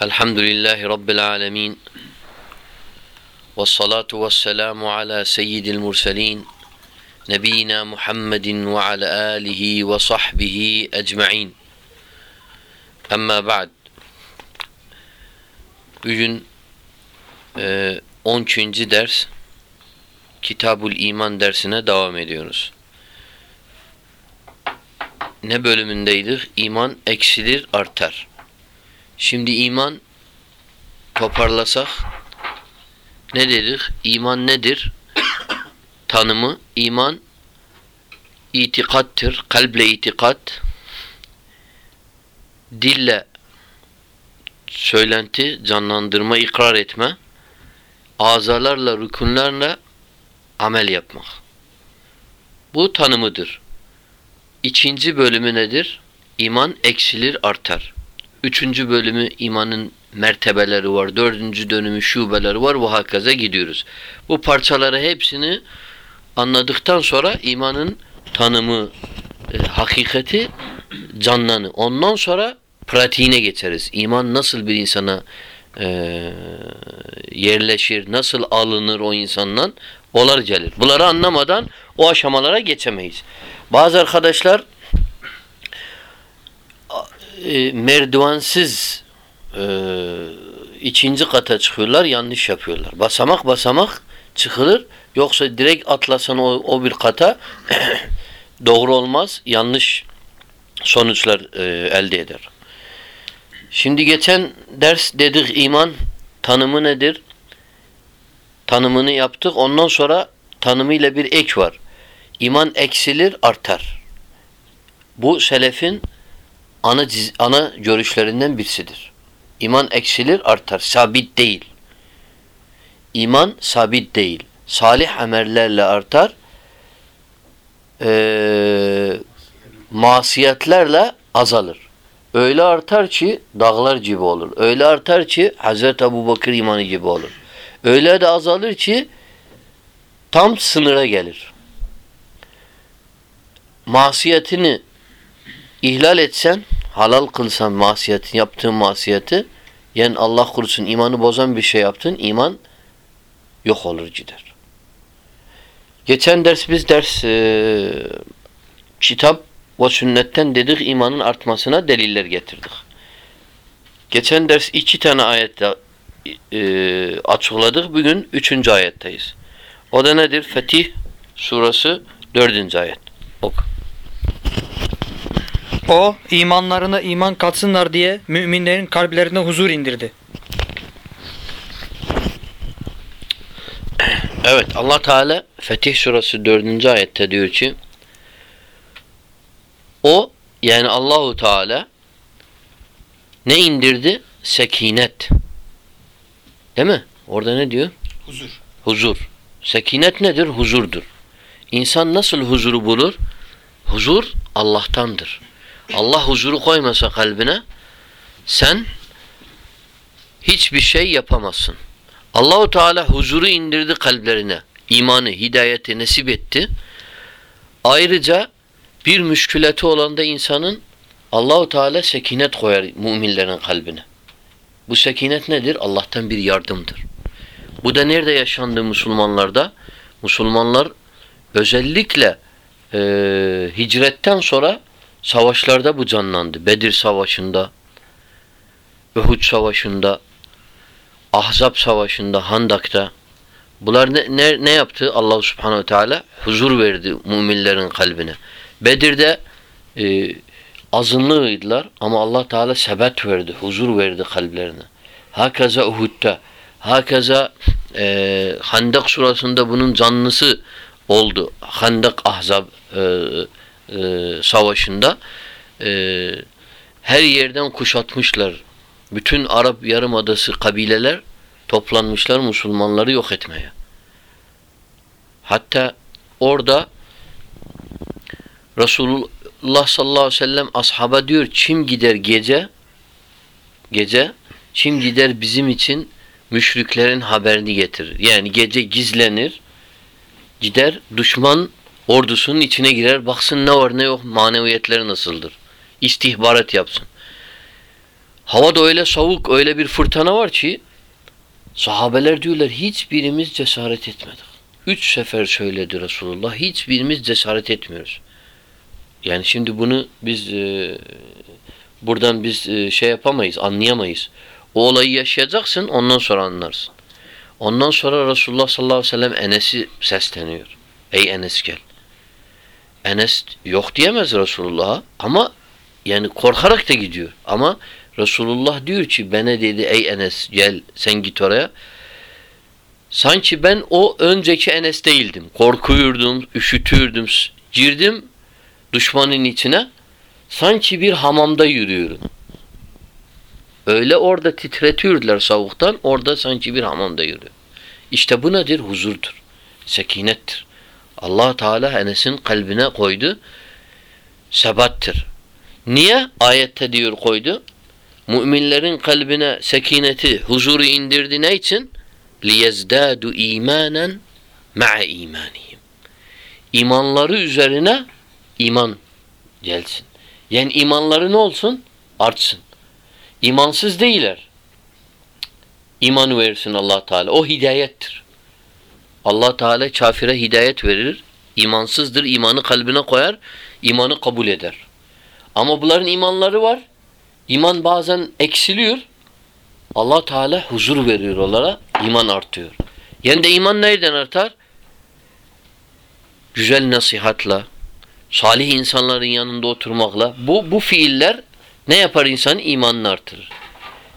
Elhamdülillahi Rabbil alemin. Ve salatu ve selamu ala seyyidil murselin. Nebiyina Muhammedin ve ala alihi ve sahbihi ecma'in. Amma ba'd. Bugün e, 12. ders Kitabul İman dersine devam ediyoruz. Ne bölümündeydik? İman eksilir, artar. Şimdi iman toparlasak ne dedik? İman nedir? Tanımı iman itikattır. Kalple itikat dille söylenti, canlandırma, ikrar etme azalarla, rükunlarla amel yapmak. Bu tanımıdır. İkinci bölümü nedir? İman eksilir, artar. Üçüncü bölümü imanın mertebeleri var. Dördüncü dönümü şubeleri var. Bu hakaza gidiyoruz. Bu parçaları hepsini anladıktan sonra imanın tanımı, e, hakikati canlanı. Ondan sonra pratiğine geçeriz. İman nasıl bir insana e, yerleşir, nasıl alınır o insandan olar gelir. Bunları anlamadan o aşamalara geçemeyiz. Bazı arkadaşlar e, merdivensiz e, ikinci kata çıkıyorlar yanlış yapıyorlar. Basamak basamak çıkılır yoksa direkt atlasan o, o bir kata doğru olmaz yanlış sonuçlar e, elde eder. Şimdi geçen ders dedik iman tanımı nedir? Tanımını yaptık. Ondan sonra tanımıyla bir ek var. İman eksilir, artar. Bu selefin ana ana görüşlerinden birisidir. İman eksilir, artar. Sabit değil. İman sabit değil. Salih amellerle artar. Ee, masiyetlerle azalır. Öyle artar ki dağlar gibi olur. Öyle artar ki Hazreti Ebu Bakır imanı gibi olur. Öyle de azalır ki tam sınıra gelir. Masiyetini ihlal etsen, halal kılsan masiyetin, yaptığın masiyeti, yani Allah korusun imanı bozan bir şey yaptın, iman yok olur gider. Geçen ders biz ders e, kitap ve sünnetten dedik imanın artmasına deliller getirdik. Geçen ders iki tane ayette e, açıkladık. Bugün üçüncü ayetteyiz. O da nedir? Fetih surası dördüncü ayet. Ok. O imanlarına iman katsınlar diye müminlerin kalplerine huzur indirdi. Evet Allah Teala Fetih surası dördüncü ayette diyor ki o yani Allahu Teala ne indirdi? Sekinet. Değil mi? Orada ne diyor? Huzur. Huzur. Sekinet nedir? Huzurdur. İnsan nasıl huzuru bulur? Huzur Allah'tandır. Allah huzuru koymasa kalbine sen hiçbir şey yapamazsın. Allahu Teala huzuru indirdi kalplerine. imanı, hidayeti nasip etti. Ayrıca bir müşkületi olan da insanın Allahu Teala sekinet koyar müminlerin kalbine. Bu sekinet nedir? Allah'tan bir yardımdır. Bu da nerede yaşandı Müslümanlarda? Müslümanlar özellikle e, hicretten sonra savaşlarda bu canlandı. Bedir Savaşı'nda, Uhud Savaşı'nda, Ahzab Savaşı'nda, Handak'ta. Bunlar ne, ne, ne yaptı? Allah Subhanahu Teala huzur verdi müminlerin kalbine. Bedir'de e, azınlığıydılar ama Allah Teala sebet verdi, huzur verdi kalplerine. Hakeza Uhud'da, hakeza e, Handak surasında bunun canlısı oldu. Handak Ahzab e, e, savaşında e, her yerden kuşatmışlar. Bütün Arap Yarımadası kabileler toplanmışlar Müslümanları yok etmeye. Hatta orada Resulullah sallallahu aleyhi ve sellem ashaba diyor kim gider gece gece kim gider bizim için müşriklerin haberini getirir. Yani gece gizlenir gider düşman ordusunun içine girer baksın ne var ne yok maneviyetleri nasıldır. İstihbarat yapsın. Havada öyle soğuk, öyle bir fırtına var ki sahabeler diyorlar hiçbirimiz cesaret etmedik. Üç sefer söyledi Resulullah. Hiçbirimiz cesaret etmiyoruz. Yani şimdi bunu biz e, buradan biz e, şey yapamayız, anlayamayız. O olayı yaşayacaksın, ondan sonra anlarsın. Ondan sonra Resulullah sallallahu aleyhi ve sellem Enes'i sesleniyor. Ey Enes gel. Enes yok diyemez Resulullah'a ama yani korkarak da gidiyor. Ama Resulullah diyor ki bana dedi ey Enes gel sen git oraya. Sanki ben o önceki Enes değildim. Korkuyordum, üşütürdüm, girdim düşmanın içine. Sanki bir hamamda yürüyorum. Öyle orada titretiyordular soğuktan. Orada sanki bir hamamda yürüyor. İşte bu nedir? Huzurdur. Sekinettir allah Teala Enes'in kalbine koydu. Sebattır. Niye? Ayette diyor koydu. Müminlerin kalbine sekineti, huzuru indirdi ne için? لِيَزْدَادُ imanen مَعَ imanihim. İmanları üzerine iman gelsin. Yani imanları ne olsun? Artsın. İmansız değiller. İman versin allah Teala. O hidayettir. allah Teala kafire hidayet verir. İmansızdır. imanı kalbine koyar. imanı kabul eder. Ama bunların imanları var. İman bazen eksiliyor. allah Teala huzur veriyor onlara. iman artıyor. Yani de iman nereden artar? Güzel nasihatla, salih insanların yanında oturmakla. Bu, bu fiiller ne yapar insanın? imanını artırır.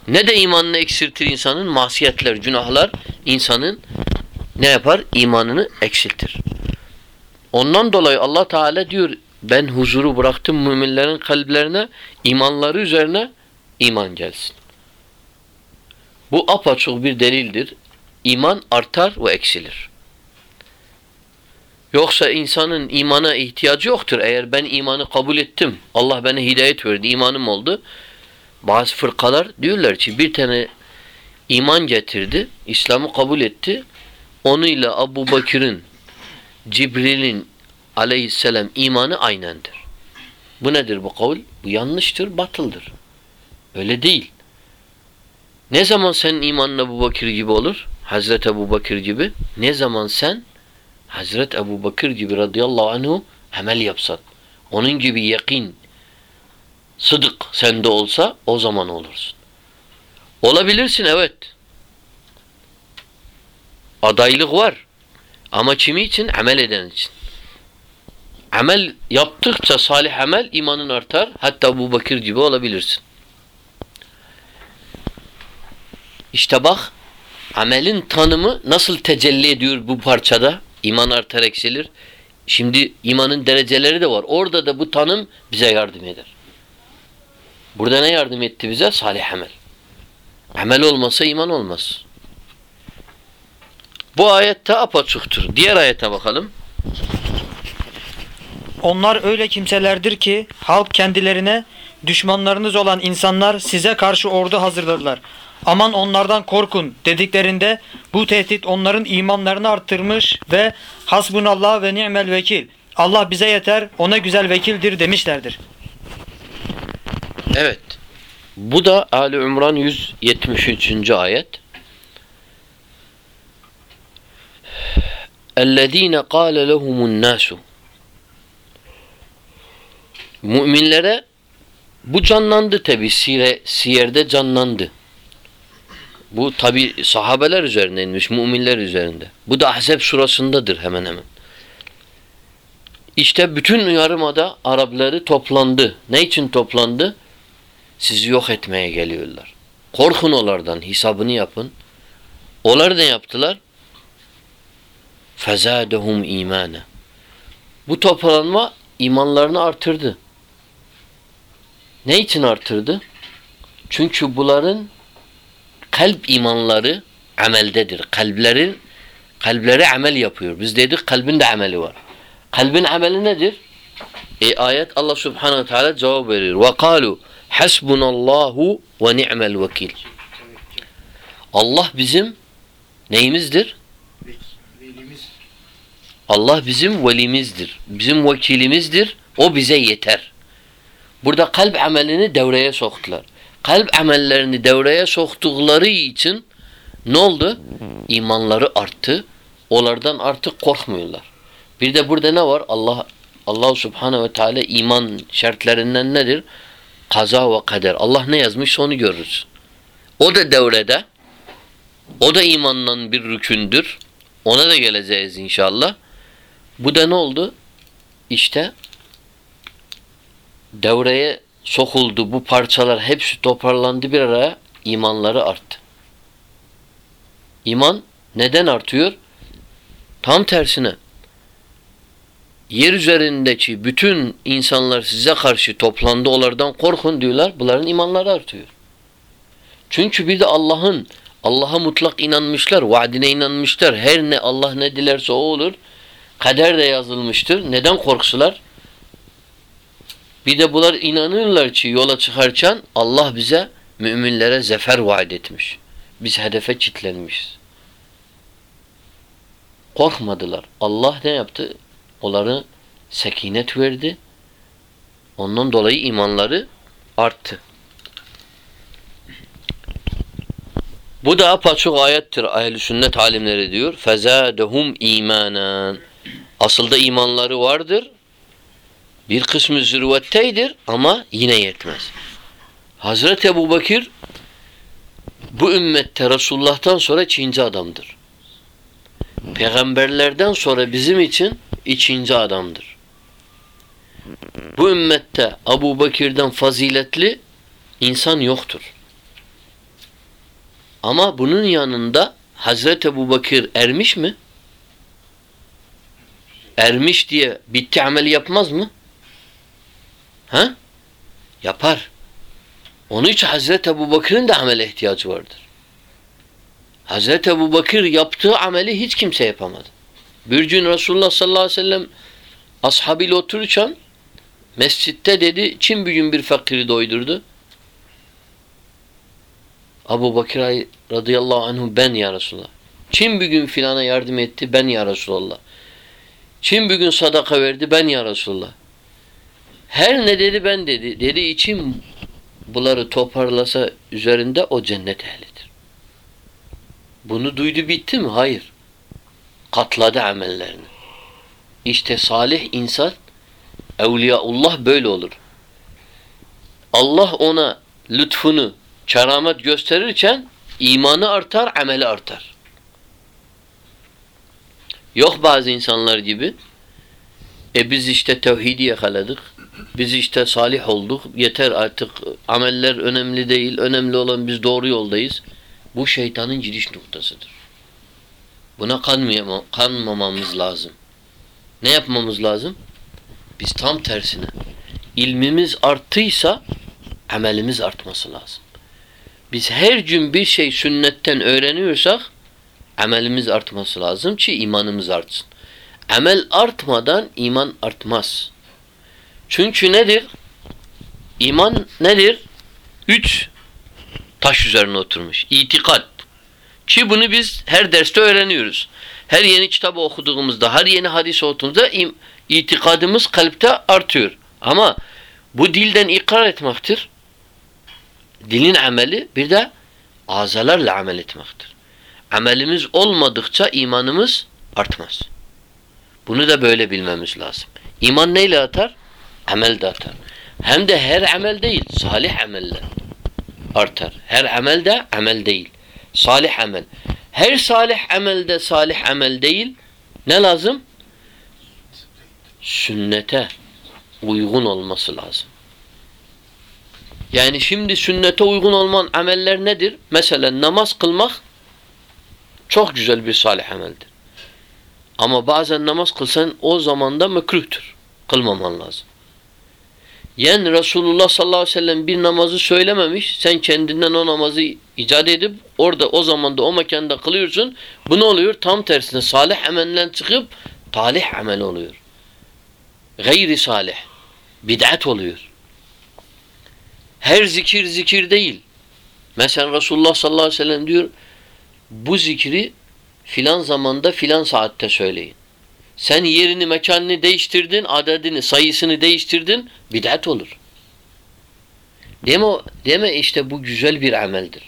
Ne de imanını eksiltir insanın? Masiyetler, günahlar insanın ne yapar? İmanını eksiltir. Ondan dolayı Allah Teala diyor ben huzuru bıraktım müminlerin kalplerine, imanları üzerine iman gelsin. Bu apaçık bir delildir. İman artar ve eksilir. Yoksa insanın imana ihtiyacı yoktur. Eğer ben imanı kabul ettim, Allah bana hidayet verdi, imanım oldu. Bazı fırkalar diyorlar ki bir tane iman getirdi, İslam'ı kabul etti. Onunla Abu Bakır'ın, Cibril'in aleyhisselam imanı aynendir. Bu nedir bu kavul? Bu yanlıştır, batıldır. Öyle değil. Ne zaman senin imanın Ebu Bakır gibi olur? Hazreti Ebu Bakır gibi. Ne zaman sen Hazreti Ebu Bakır gibi radıyallahu anhu amel yapsan. Onun gibi yakin, sıdık sende olsa o zaman olursun. Olabilirsin evet. Adaylık var. Ama kimi için? Amel eden için. Amel yaptıkça salih amel imanın artar. Hatta bu Bakır gibi olabilirsin. İşte bak amelin tanımı nasıl tecelli ediyor bu parçada? İman artar eksilir. Şimdi imanın dereceleri de var. Orada da bu tanım bize yardım eder. Burada ne yardım etti bize? Salih amel. Amel olmasa iman olmaz. Bu ayette apaçıktır. Diğer ayete bakalım. Onlar öyle kimselerdir ki halk kendilerine düşmanlarınız olan insanlar size karşı ordu hazırladılar. Aman onlardan korkun dediklerinde bu tehdit onların imanlarını arttırmış ve hasbunallah ve ni'mel vekil. Allah bize yeter, ona güzel vekildir demişlerdir. Evet. Bu da Ali İmran 173. ayet. اَلَّذ۪ينَ قَالَ لَهُمُ النَّاسُ Müminlere bu canlandı tabi sire, siyerde canlandı. Bu tabi sahabeler üzerine inmiş, müminler üzerinde. Bu da Ahzab surasındadır hemen hemen. İşte bütün yarımada Arapları toplandı. Ne için toplandı? Sizi yok etmeye geliyorlar. Korkun onlardan, hesabını yapın. Onlar ne yaptılar? Fezadehum imane. Bu toplanma imanlarını artırdı. Ne için artırdı? Çünkü bunların kalp imanları ameldedir. Kalplerin kalpleri amel yapıyor. Biz dedik kalbin de ameli var. Kalbin ameli nedir? E ayet Allah Subhanahu Teala cevap veriyor. Ve kalu hasbunallahu ve ni'mel vekil. Allah bizim neyimizdir? Allah bizim velimizdir. Bizim vekilimizdir. O bize yeter. Burada kalp amelini devreye soktular. Kalp amellerini devreye soktukları için ne oldu? İmanları arttı. Onlardan artık korkmuyorlar. Bir de burada ne var? Allah Allah Subhanahu ve Teala iman şartlarından nedir? Kaza ve kader. Allah ne yazmış onu görürüz. O da devrede. O da imandan bir rükündür. Ona da geleceğiz inşallah. Bu da ne oldu? İşte devreye sokuldu bu parçalar hepsi toparlandı bir araya imanları arttı. İman neden artıyor? Tam tersine yer üzerindeki bütün insanlar size karşı toplandı onlardan korkun diyorlar. Bunların imanları artıyor. Çünkü bir de Allah'ın Allah'a mutlak inanmışlar, vaadine inanmışlar. Her ne Allah ne dilerse o olur. Kader de yazılmıştır. Neden korksular? Bir de bunlar inanırlar ki yola çıkarken Allah bize müminlere zafer vaat etmiş. Biz hedefe kilitlenmişiz. Korkmadılar. Allah ne yaptı? Onları sekinet verdi. Ondan dolayı imanları arttı. Bu da apaçık ayettir. Ehl-i sünnet alimleri diyor. Fezâdehum imanen. Asılda imanları vardır. Bir kısmı zirvetteydir ama yine yetmez. Hazreti Ebu Bakır bu ümmette Resulullah'tan sonra ikinci adamdır. Peygamberlerden sonra bizim için ikinci adamdır. Bu ümmette Abu Bakir'den faziletli insan yoktur. Ama bunun yanında Hazreti Ebu Bakır ermiş mi? Ermiş diye bitti amel yapmaz mı? Ha? Yapar. Onun için Hazreti Ebu Bakır'ın da amele ihtiyacı vardır. Hazreti Ebu Bakır yaptığı ameli hiç kimse yapamadı. Bir gün Resulullah sallallahu aleyhi ve sellem ashabıyla otururken mescitte dedi kim bir gün bir fakiri doydurdu? Abu Bakır radıyallahu anhu ben ya Resulallah. Kim bir gün filana yardım etti? Ben ya Resulallah. Kim bir gün sadaka verdi? Ben ya Resulallah. Her ne dedi ben dedi. Dedi içim bunları toparlasa üzerinde o cennet ehlidir. Bunu duydu bitti mi? Hayır. Katladı amellerini. İşte salih insan Evliyaullah böyle olur. Allah ona lütfunu, keramet gösterirken imanı artar, ameli artar. Yok bazı insanlar gibi e biz işte tevhidi yakaladık. Biz işte salih olduk. Yeter artık ameller önemli değil. Önemli olan biz doğru yoldayız. Bu şeytanın giriş noktasıdır. Buna kanmamamız lazım. Ne yapmamız lazım? Biz tam tersine. İlmimiz arttıysa amelimiz artması lazım. Biz her gün bir şey sünnetten öğreniyorsak amelimiz artması lazım ki imanımız artsın. Amel artmadan iman artmaz. Çünkü nedir? İman nedir? Üç taş üzerine oturmuş. İtikat. Ki bunu biz her derste öğreniyoruz. Her yeni kitabı okuduğumuzda, her yeni hadis okuduğumuzda itikadımız kalpte artıyor. Ama bu dilden ikrar etmektir. Dilin ameli bir de azalarla amel etmektir. Amelimiz olmadıkça imanımız artmaz. Bunu da böyle bilmemiz lazım. İman neyle atar? Amel de atar. Hem de her amel değil, salih ameller artar. Her amel de amel değil. Salih amel. Her salih amelde salih amel değil. Ne lazım? Sünnete uygun olması lazım. Yani şimdi sünnete uygun olman ameller nedir? Mesela namaz kılmak çok güzel bir salih ameldir. Ama bazen namaz kılsan o zaman da mekruhtur. Kılmaman lazım. Yani Resulullah sallallahu aleyhi ve sellem bir namazı söylememiş. Sen kendinden o namazı icat edip orada o zaman da o mekanda kılıyorsun. Bu ne oluyor? Tam tersine salih amellen çıkıp talih amel oluyor. Gayri salih. Bid'at oluyor. Her zikir zikir değil. Mesela Resulullah sallallahu aleyhi ve sellem diyor bu zikri filan zamanda filan saatte söyleyin. Sen yerini mekanını değiştirdin, adedini, sayısını değiştirdin, bid'at olur. Deme, deme işte bu güzel bir ameldir.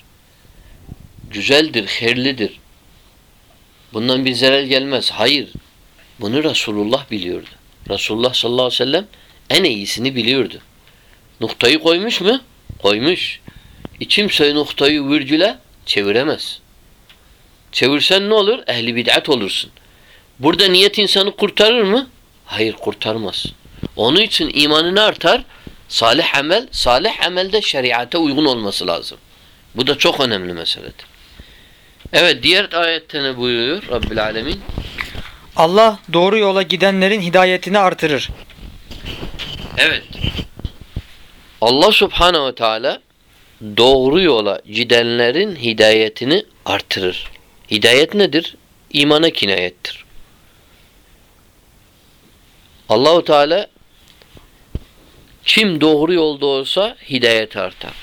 Güzeldir, hayırlıdır. Bundan bir zarar gelmez. Hayır. Bunu Resulullah biliyordu. Resulullah sallallahu aleyhi ve sellem en iyisini biliyordu. Noktayı koymuş mu? Koymuş. İçimse noktayı virgüle çeviremez. Çevirsen ne olur? Ehli bid'at olursun. Burada niyet insanı kurtarır mı? Hayır kurtarmaz. Onun için imanını artar. Salih amel, salih amelde şeriate uygun olması lazım. Bu da çok önemli meseledir. Evet diğer ayette ne buyuruyor Rabbil Alemin? Allah doğru yola gidenlerin hidayetini artırır. Evet. Allah Subhanahu ve Teala doğru yola gidenlerin hidayetini artırır. Hidayet nedir? İmana kinayettir. Allahu Teala kim doğru yolda olsa hidayet artar.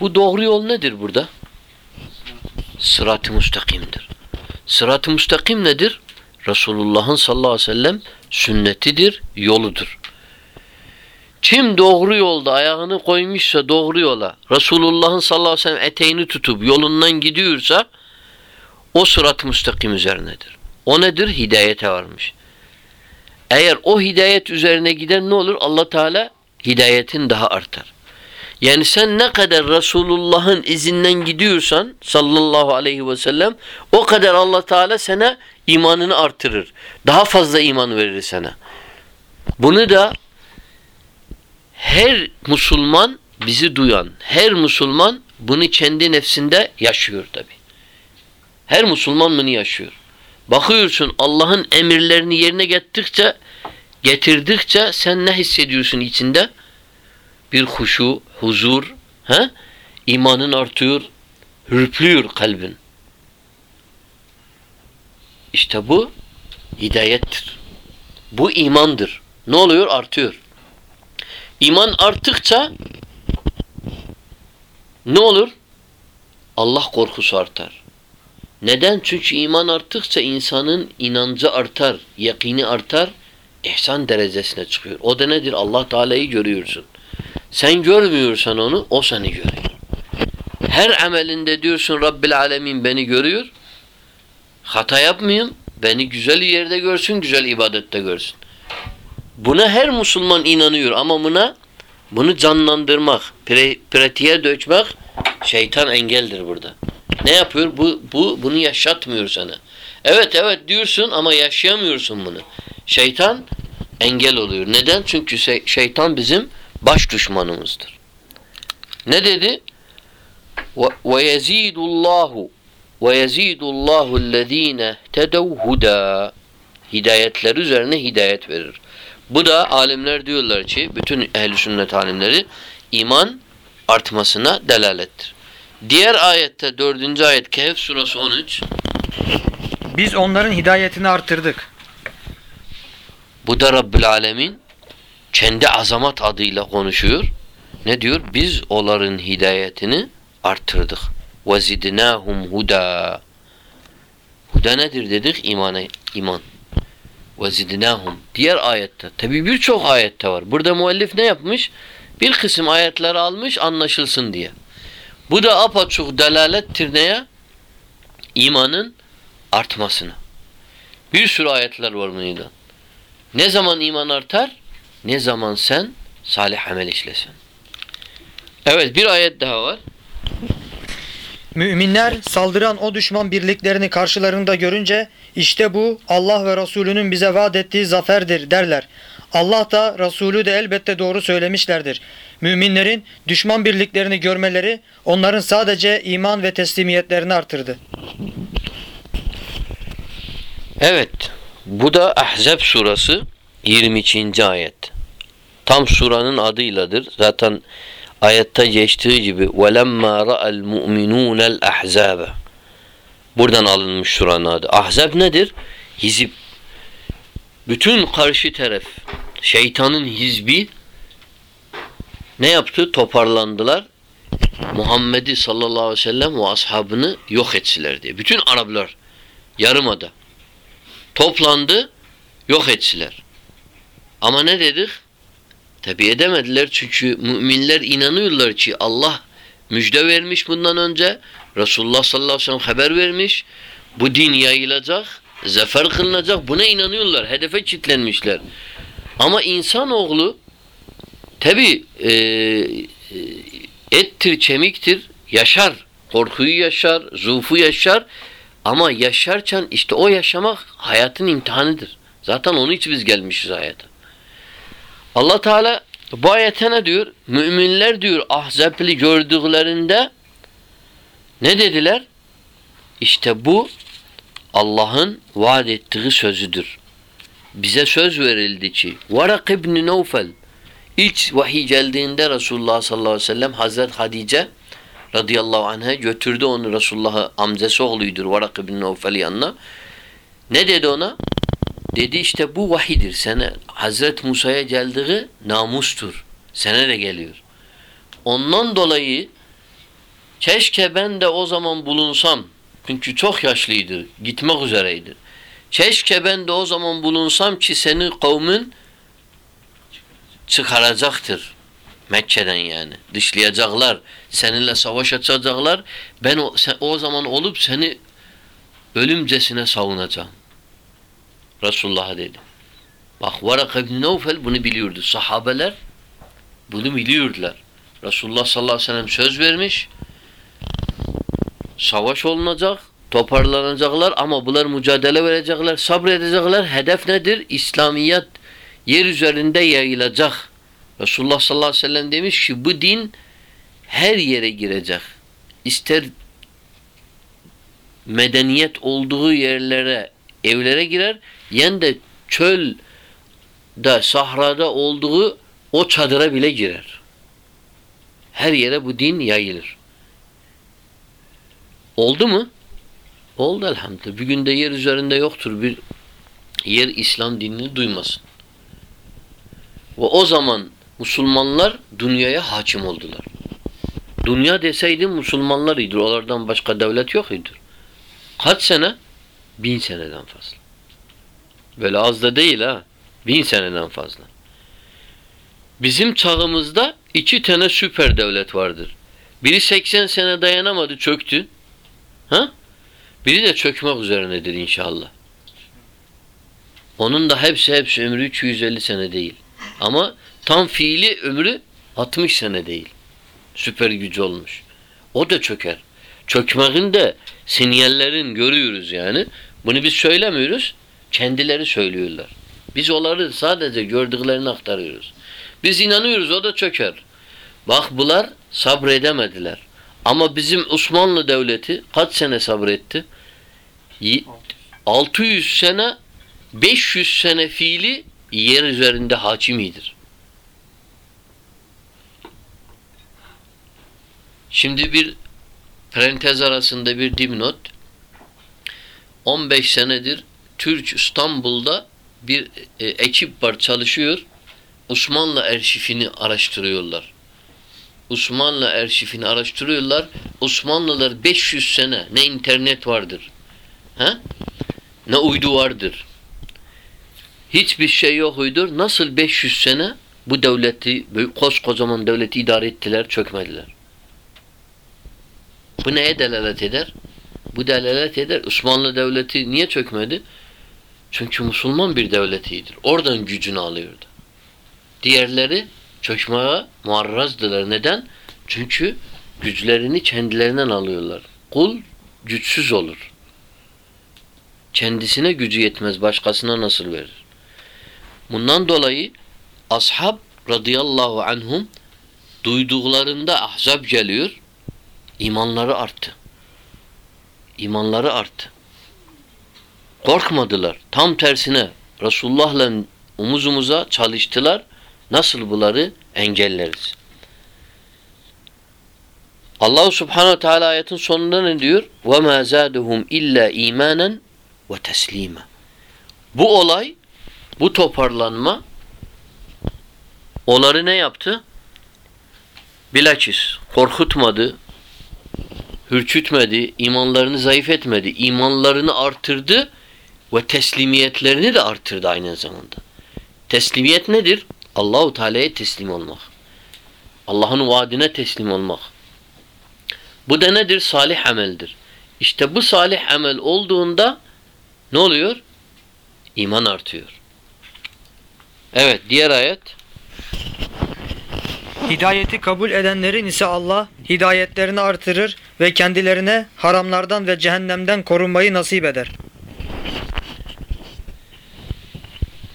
Bu doğru yol nedir burada? Sırat-ı müstakimdir. Sırat-ı müstakim nedir? Resulullah'ın sallallahu aleyhi ve sellem sünnetidir, yoludur. Kim doğru yolda ayağını koymuşsa doğru yola, Resulullah'ın sallallahu aleyhi ve sellem eteğini tutup yolundan gidiyorsa o sırat-ı müstakim üzerinedir. O nedir? Hidayete varmış. Eğer o hidayet üzerine giden ne olur? Allah Teala hidayetin daha artar. Yani sen ne kadar Resulullah'ın izinden gidiyorsan sallallahu aleyhi ve sellem o kadar Allah Teala sana imanını artırır. Daha fazla iman verir sana. Bunu da her Müslüman bizi duyan, her Müslüman bunu kendi nefsinde yaşıyor tabi. Her Müslüman bunu yaşıyor. Bakıyorsun Allah'ın emirlerini yerine getirdikçe getirdikçe sen ne hissediyorsun içinde? Bir huşu, huzur, he? imanın artıyor, hürplüyor kalbin. İşte bu hidayettir. Bu imandır. Ne oluyor? Artıyor. İman arttıkça ne olur? Allah korkusu artar. Neden? Çünkü iman arttıkça insanın inancı artar, yakini artar, ihsan derecesine çıkıyor. O da nedir? Allah Teala'yı görüyorsun. Sen görmüyorsan onu, o seni görüyor. Her amelinde diyorsun Rabbil Alemin beni görüyor. Hata yapmayayım. Beni güzel yerde görsün, güzel ibadette görsün. Buna her Müslüman inanıyor ama buna bunu canlandırmak, pratiğe dökmek şeytan engeldir burada. Ne yapıyor? Bu, bu bunu yaşatmıyor sana. Evet evet diyorsun ama yaşayamıyorsun bunu. Şeytan engel oluyor. Neden? Çünkü şeytan bizim baş düşmanımızdır. Ne dedi? Ve yezidullahu ve yezidullahu ellezine tedev huda hidayetler üzerine hidayet verir. Bu da alimler diyorlar ki bütün ehli sünnet alimleri iman artmasına delalettir. Diğer ayette dördüncü ayet Kehf surası 13 Biz onların hidayetini artırdık. Bu da Rabbül Alemin kendi azamat adıyla konuşuyor. Ne diyor? Biz onların hidayetini arttırdık. وَزِدْنَاهُمْ huda. Huda nedir dedik? İmana, iman. وَزِدْنَاهُمْ Diğer ayette. Tabi birçok ayette var. Burada müellif ne yapmış? Bir kısım ayetler almış anlaşılsın diye. Bu da apaçuk delalettir neye? İmanın artmasına. Bir sürü ayetler var bundan. Ne zaman iman artar? Ne zaman sen salih amel işlesen. Evet bir ayet daha var. Müminler saldıran o düşman birliklerini karşılarında görünce işte bu Allah ve Resulünün bize vaat ettiği zaferdir derler. Allah da Resulü de elbette doğru söylemişlerdir Müminlerin düşman birliklerini görmeleri onların sadece iman ve teslimiyetlerini artırdı. Evet. Bu da Ahzab surası 22. ayet. Tam suranın adıyladır. Zaten ayette geçtiği gibi وَلَمَّا رَأَ الْمُؤْمِنُونَ الْأَحْزَابَ Buradan alınmış suranın adı. Ahzab nedir? Hizip. Bütün karşı taraf, şeytanın hizbi ne yaptı? Toparlandılar. Muhammed'i sallallahu aleyhi ve sellem ve ashabını yok etsiler diye. Bütün Araplar yarımada toplandı, yok etsiler. Ama ne dedik? Tabi edemediler çünkü müminler inanıyorlar ki Allah müjde vermiş bundan önce. Resulullah sallallahu aleyhi ve sellem haber vermiş. Bu din yayılacak, zafer kılınacak. Buna inanıyorlar. Hedefe kilitlenmişler. Ama insanoğlu tabi e, ettir, kemiktir, yaşar. Korkuyu yaşar, zufu yaşar. Ama yaşarken işte o yaşamak hayatın imtihanıdır. Zaten onun için biz gelmişiz hayata. Allah Teala bu ayete ne diyor? Müminler diyor ahzaplı gördüklerinde ne dediler? İşte bu Allah'ın vaat ettiği sözüdür. Bize söz verildi ki Varak İbni Nevfel ilk vahiy geldiğinde Resulullah sallallahu aleyhi ve sellem Hazret Hadice radıyallahu anh'a götürdü onu Resulullah'a amcası oğluydur Varak İbni Nevfel yanına. Ne dedi ona? Dedi işte bu vahidir. Sana Hazret Musa'ya geldiği namustur. Sana da geliyor. Ondan dolayı keşke ben de o zaman bulunsam çünkü çok yaşlıydı. Gitmek üzereydi. Keşke ben de o zaman bulunsam ki seni kavmin çıkaracaktır. Mekke'den yani. Dışlayacaklar. Seninle savaş açacaklar. Ben o, sen, o zaman olup seni ölümcesine savunacağım. Resulullah'a dedi. Bak Varak ibn Nevfel bunu biliyordu. Sahabeler bunu biliyordular. Resulullah sallallahu aleyhi ve sellem söz vermiş. Savaş olunacak, toparlanacaklar ama bunlar mücadele verecekler, sabredecekler. Hedef nedir? İslamiyet yer üzerinde yayılacak. Resulullah sallallahu aleyhi ve sellem demiş ki bu din her yere girecek. İster medeniyet olduğu yerlere, evlere girer, yen de çölde, sahrada olduğu o çadıra bile girer. Her yere bu din yayılır. Oldu mu? Oldu elhamdülillah. Bir günde yer üzerinde yoktur bir yer İslam dinini duymasın. Ve o zaman Müslümanlar dünyaya hakim oldular. Dünya deseydi Müslümanlar idir. Onlardan başka devlet yok idir. Kaç sene? Bin seneden fazla. Böyle az da değil ha. Bin seneden fazla. Bizim çağımızda iki tane süper devlet vardır. Biri 80 sene dayanamadı, çöktü. Ha? Biri de çökmek üzerinedir inşallah. Onun da hepsi hepsi ömrü 250 sene değil. Ama tam fiili ömrü 60 sene değil. Süper gücü olmuş. O da çöker. Çökmeğin de sinyallerin görüyoruz yani. Bunu biz söylemiyoruz. Kendileri söylüyorlar. Biz onları sadece gördüklerini aktarıyoruz. Biz inanıyoruz o da çöker. Bak bunlar sabredemediler. Ama bizim Osmanlı Devleti kaç sene sabretti? 600 sene 500 sene fiili yer üzerinde hakimidir. Şimdi bir parantez arasında bir dipnot 15 senedir Türk İstanbul'da bir e, ekip var çalışıyor. Osmanlı arşivini araştırıyorlar. Osmanlı arşivini araştırıyorlar. Osmanlılar 500 sene ne internet vardır. He? Ne uydu vardır. Hiçbir şey yok uydur. Nasıl 500 sene bu devleti, koskocaman devleti idare ettiler, çökmediler. Bu neye delalet eder? Bu delalet eder. Osmanlı Devleti niye çökmedi? Çünkü Müslüman bir devletidir. Oradan gücünü alıyordu. Diğerleri çökmeye muarrazdılar. Neden? Çünkü güçlerini kendilerinden alıyorlar. Kul güçsüz olur. Kendisine gücü yetmez. Başkasına nasıl verir? Bundan dolayı ashab radıyallahu anhum duyduklarında ahzab geliyor. imanları arttı. İmanları arttı. Korkmadılar. Tam tersine Resulullah'la omuz omuza çalıştılar. Nasıl bunları engelleriz? Allah Subhanahu Teala ayetin sonunda ne diyor? Ve ma zaduhum illa imanen ve teslima. Bu olay, bu toparlanma onları ne yaptı? Bilakis korkutmadı, hürçütmedi, imanlarını zayıf etmedi, imanlarını artırdı ve teslimiyetlerini de artırdı aynı zamanda. Teslimiyet nedir? Allahu Teala'ya teslim olmak. Allah'ın vaadine teslim olmak. Bu da nedir? Salih ameldir. İşte bu salih amel olduğunda ne oluyor? İman artıyor. Evet, diğer ayet. Hidayeti kabul edenlerin ise Allah hidayetlerini artırır ve kendilerine haramlardan ve cehennemden korunmayı nasip eder.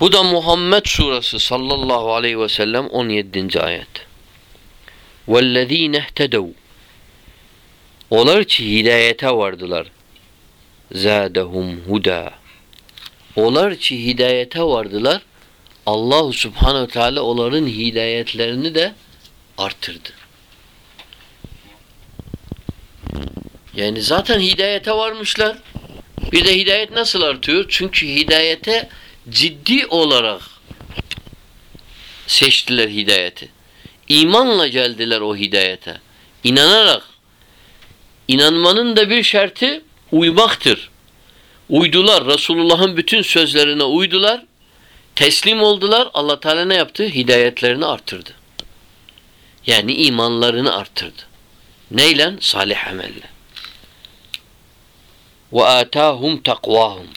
Bu da Muhammed suresi sallallahu aleyhi ve sellem 17. ayet. وَالَّذ۪ينَ اهْتَدَوْا Onlar ki hidayete vardılar. زَادَهُمْ huda. Onlar ki hidayete vardılar. Allahu Subhanahu Teala onların hidayetlerini de artırdı. Yani zaten hidayete varmışlar. Bir de hidayet nasıl artıyor? Çünkü hidayete ciddi olarak seçtiler hidayeti. İmanla geldiler o hidayete. İnanarak. İnanmanın da bir şartı uymaktır. Uydular. Resulullah'ın bütün sözlerine uydular. Teslim oldular. Allah Teala ne yaptı? Hidayetlerini arttırdı. Yani imanlarını arttırdı. Neyle? Salih amelle. Ve atahum takvahum.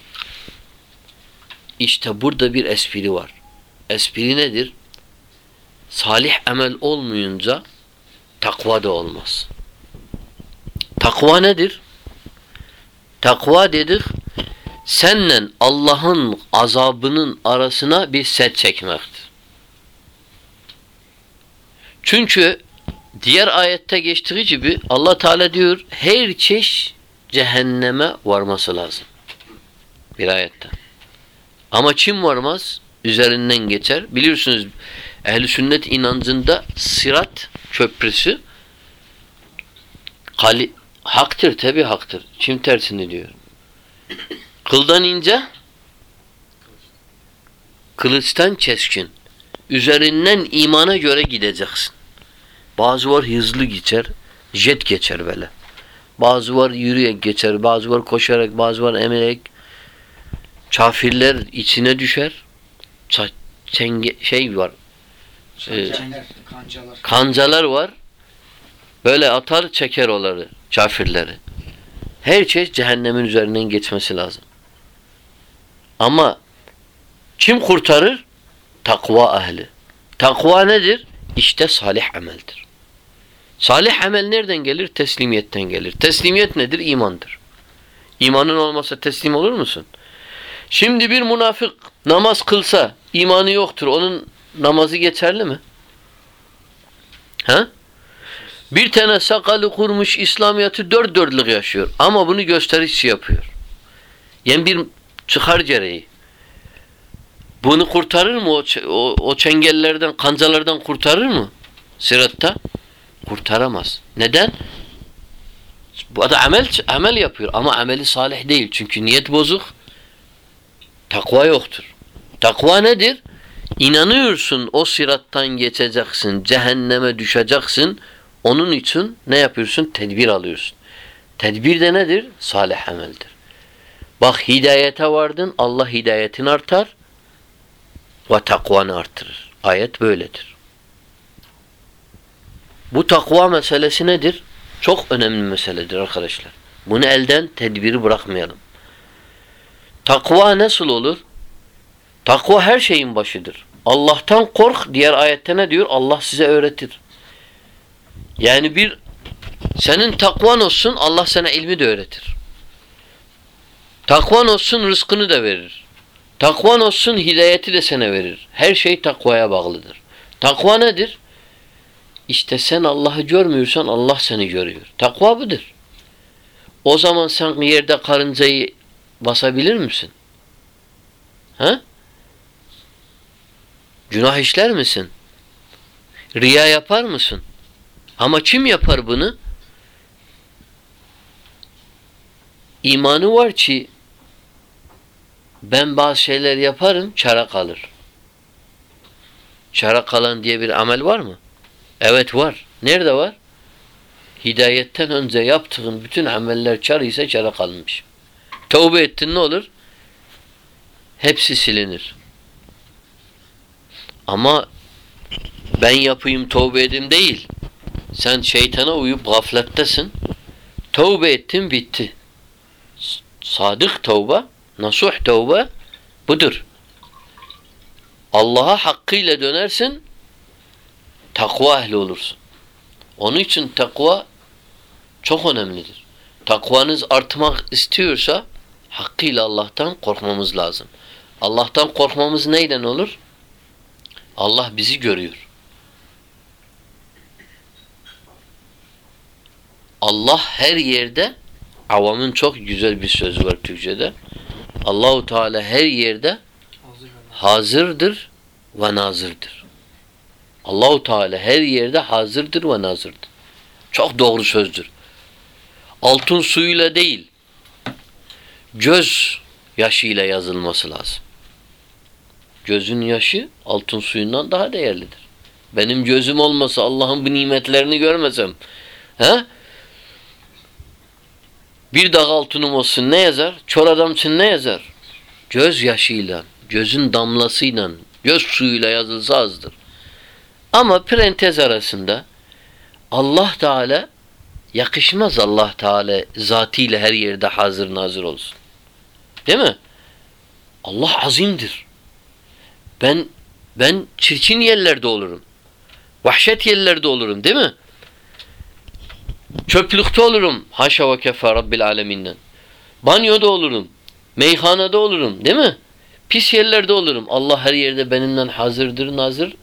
İşte burada bir espri var. Espri nedir? Salih amel olmayınca takva da olmaz. Takva nedir? Takva dedik senle Allah'ın azabının arasına bir set çekmektir. Çünkü diğer ayette geçtiği gibi Allah Teala diyor her çeşit cehenneme varması lazım. Bir ayette. Ama kim varmaz? Üzerinden geçer. Biliyorsunuz ehl sünnet inancında sırat köprüsü kali, haktır tabi haktır. Kim tersini diyor. Kıldan ince kılıçtan keskin. Üzerinden imana göre gideceksin. Bazı var hızlı geçer, jet geçer böyle. Bazı var yürüyerek geçer, bazı var koşarak, bazı var emerek. Kafirler içine düşer. Ça- çenge şey var. Kancalar. kancalar var. Böyle atar çeker onları, kafirleri. Her şey cehennemin üzerinden geçmesi lazım. Ama kim kurtarır? Takva ehli. Takva nedir? İşte salih ameldir. Salih amel nereden gelir? Teslimiyetten gelir. Teslimiyet nedir? İmandır. İmanın olmasa teslim olur musun? Şimdi bir münafık namaz kılsa imanı yoktur. Onun namazı geçerli mi? Ha? Bir tane sakalı kurmuş İslamiyet'i dört dörtlük yaşıyor. Ama bunu gösterişçi yapıyor. Yani bir çıkar gereği. Bunu kurtarır mı? O, o, o çengellerden, kancalardan kurtarır mı? Sıratta? Kurtaramaz. Neden? Bu da amel, amel yapıyor ama ameli salih değil. Çünkü niyet bozuk. Takva yoktur. Takva nedir? İnanıyorsun o sırattan geçeceksin, cehenneme düşeceksin. Onun için ne yapıyorsun? Tedbir alıyorsun. Tedbir de nedir? Salih ameldir. Bak hidayete vardın, Allah hidayetini artar ve takvanı artırır. Ayet böyledir. Bu takva meselesi nedir? Çok önemli meseledir arkadaşlar. Bunu elden tedbiri bırakmayalım. Takva nasıl olur? Takva her şeyin başıdır. Allah'tan kork. Diğer ayette ne diyor? Allah size öğretir. Yani bir senin takvan olsun Allah sana ilmi de öğretir. Takvan olsun rızkını da verir. Takvan olsun hidayeti de sana verir. Her şey takvaya bağlıdır. Takva nedir? İşte sen Allah'ı görmüyorsan Allah seni görüyor. Takva budur. O zaman sen yerde karıncayı basabilir misin? Ha? Günah işler misin? Riya yapar mısın? Ama kim yapar bunu? İmanı var ki ben bazı şeyler yaparım, çara kalır. Çara kalan diye bir amel var mı? Evet var. Nerede var? Hidayetten önce yaptığın bütün ameller çar ise çara kalmış. Tövbe ettin ne olur? Hepsi silinir. Ama ben yapayım tövbe edeyim değil. Sen şeytana uyup gaflettesin. Tövbe ettin bitti. Sadık tövbe, nasuh tövbe budur. Allah'a hakkıyla dönersin, takva ehli olursun. Onun için takva çok önemlidir. Takvanız artmak istiyorsa hakkıyla Allah'tan korkmamız lazım. Allah'tan korkmamız neyden olur? Allah bizi görüyor. Allah her yerde avamın çok güzel bir sözü var Türkçe'de. Allahu Teala her yerde hazırdır ve nazırdır. Allahu Teala her yerde hazırdır ve nazırdır. Çok doğru sözdür. Altın suyuyla değil, göz yaşıyla yazılması lazım. Gözün yaşı altın suyundan daha değerlidir. Benim gözüm olmasa Allah'ın bu nimetlerini görmesem he? Bir dağ altınım olsun ne yazar? Çor adamsın ne yazar? Göz yaşıyla, gözün damlasıyla, göz suyuyla yazılsa azdır. Ama parantez arasında Allah Teala yakışmaz Allah Teala zatıyla her yerde hazır nazır olsun. Değil mi? Allah azimdir. Ben ben çirkin yerlerde olurum. Vahşet yerlerde olurum değil mi? Çöplükte olurum. Haşa ve kefa Rabbil aleminden. Banyoda olurum. Meyhanede olurum değil mi? Pis yerlerde olurum. Allah her yerde benimle hazırdır, nazır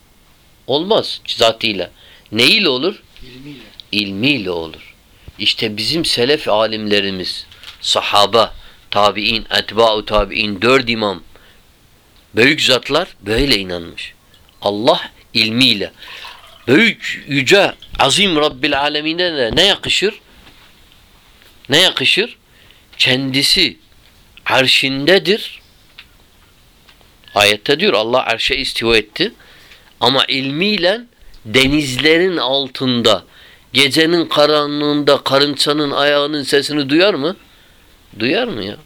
olmaz zatıyla. Neyle olur? İlmiyle. ilmiyle olur. İşte bizim selef alimlerimiz, sahaba, tabi'in, etba'u tabi'in, dört imam, büyük zatlar böyle inanmış. Allah ilmiyle. Büyük, yüce, azim Rabbil alemine de ne yakışır? Ne yakışır? Kendisi arşindedir. Ayette diyor Allah arşe istiva etti. Ama ilmiyle denizlerin altında gecenin karanlığında karınçanın ayağının sesini duyar mı? Duyar mı ya?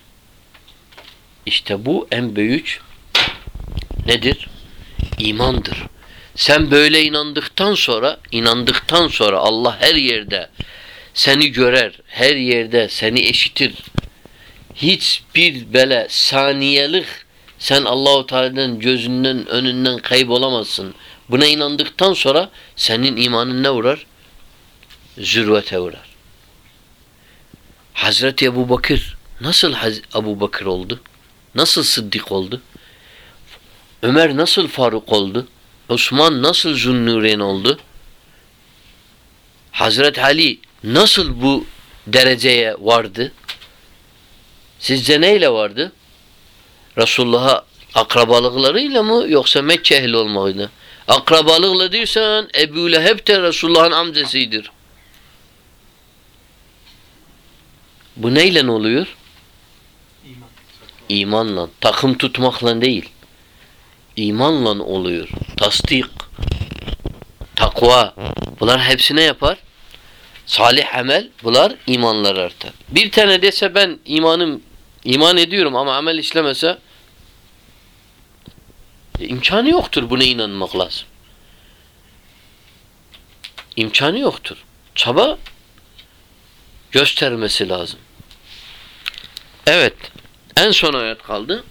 İşte bu en büyük nedir? İmandır. Sen böyle inandıktan sonra, inandıktan sonra Allah her yerde seni görer, her yerde seni eşitir. Hiçbir böyle saniyelik sen Allahu Teala'nın gözünden, önünden kaybolamazsın. Buna inandıktan sonra senin imanın ne uğrar? Zürvete uğrar. Hazreti Ebu nasıl Haz oldu? Nasıl Sıddık oldu? Ömer nasıl Faruk oldu? Osman nasıl Zunnureyn oldu? Hazret Ali nasıl bu dereceye vardı? Sizce neyle vardı? Resulullah'a akrabalıklarıyla mı yoksa Mekke ehli olmayla? Akrabalıkla diyorsan Ebu Leheb de Resulullah'ın amcasıdır. Bu neyle oluyor? İman. İmanla, takım tutmakla değil. İmanla oluyor. Tasdik, takva. Bunlar hepsine yapar. Salih amel, bunlar imanlar artar. Bir tane dese ben imanım iman ediyorum ama amel işlemese e, imkanı yoktur buna inanmak lazım. İmkanı yoktur. Çaba göstermesi lazım. Evet. En son ayet kaldı.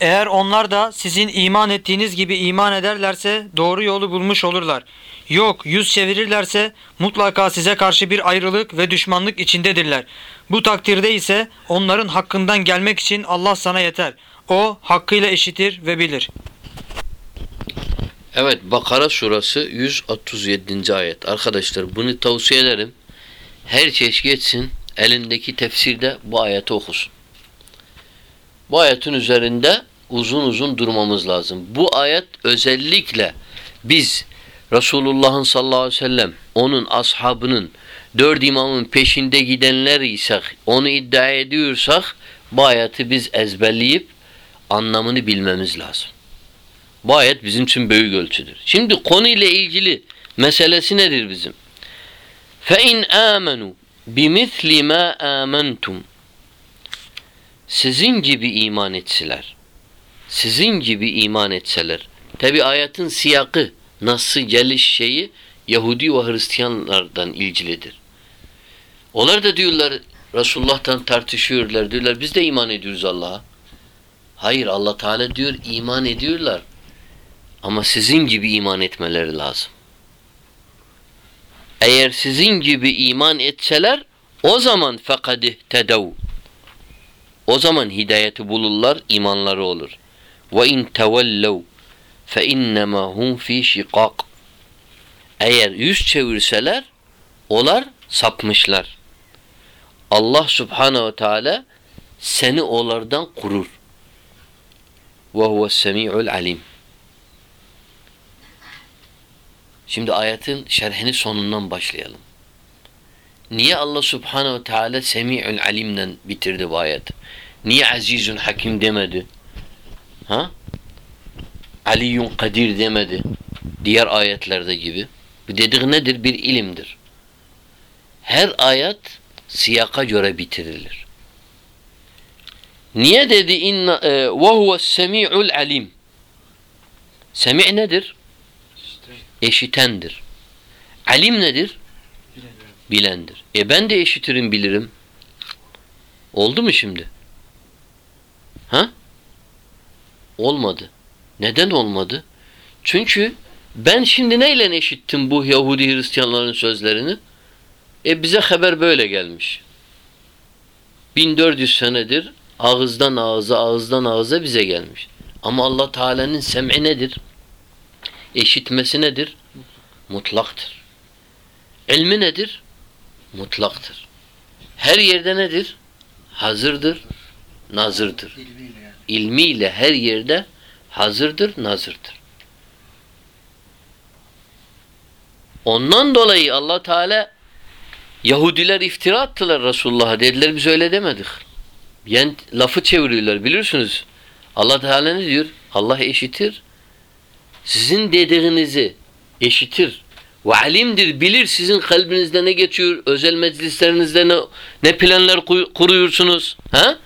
Eğer onlar da sizin iman ettiğiniz gibi iman ederlerse doğru yolu bulmuş olurlar. Yok yüz çevirirlerse mutlaka size karşı bir ayrılık ve düşmanlık içindedirler. Bu takdirde ise onların hakkından gelmek için Allah sana yeter. O hakkıyla eşitir ve bilir. Evet Bakara surası 137. ayet. Arkadaşlar bunu tavsiye ederim. Her çeşit geçsin elindeki tefsirde bu ayeti okusun. Bu ayetin üzerinde uzun uzun durmamız lazım. Bu ayet özellikle biz Resulullah'ın sallallahu aleyhi ve sellem onun ashabının dört imamın peşinde gidenler isek onu iddia ediyorsak bu ayeti biz ezberleyip anlamını bilmemiz lazım. Bu ayet bizim için büyük ölçüdür. Şimdi konuyla ilgili meselesi nedir bizim? Fe in amenu bimithli ma amantum sizin gibi iman etsiler sizin gibi iman etseler, tabi ayetin siyakı nasıl geliş şeyi Yahudi ve Hristiyanlardan ilgilidir. Onlar da diyorlar Resulullah'tan tartışıyorlar diyorlar biz de iman ediyoruz Allah'a. Hayır Allah Teala diyor iman ediyorlar. Ama sizin gibi iman etmeleri lazım. Eğer sizin gibi iman etseler o zaman fekad tedav. O zaman hidayeti bulurlar, imanları olur. Tevellev fe innema hum fi şikak. Eğer yüz çevirseler olar sapmışlar. Allah subhanehu teala seni onlardan kurur. Huves semi'ul alim. Şimdi ayetin şerhini sonundan başlayalım. Niye Allah subhanehu ve teala semi'ul alimden bitirdi bu ayeti? Niye azizun hakim demedi? Ha? Aliyun kadir demedi. Diğer ayetlerde gibi. Bu dediği nedir? Bir ilimdir. Her ayet siyaka göre bitirilir. Niye dedi inna e, ve huves semi'ul alim? Semi' nedir? Eşitendir. Alim nedir? Bilendir. E ben de eşitirim bilirim. Oldu mu şimdi? Ha? Olmadı. Neden olmadı? Çünkü ben şimdi neyle eşittim bu Yahudi Hristiyanların sözlerini? E bize haber böyle gelmiş. 1400 senedir ağızdan ağıza ağızdan ağıza bize gelmiş. Ama Allah Teala'nın sem'i nedir? Eşitmesi nedir? Mutlaktır. İlmi nedir? Mutlaktır. Her yerde nedir? Hazırdır, nazırdır. İlmiyle her yerde hazırdır, nazırdır. Ondan dolayı Allah Teala Yahudiler iftira attılar Resulullah'a. Dediler biz öyle demedik. Yani lafı çeviriyorlar bilirsiniz. Allah Teala ne diyor? Allah eşitir. Sizin dediğinizi eşitir. Ve alimdir, bilir sizin kalbinizde ne geçiyor, özel meclislerinizde ne, ne planlar kuruyorsunuz. Ha?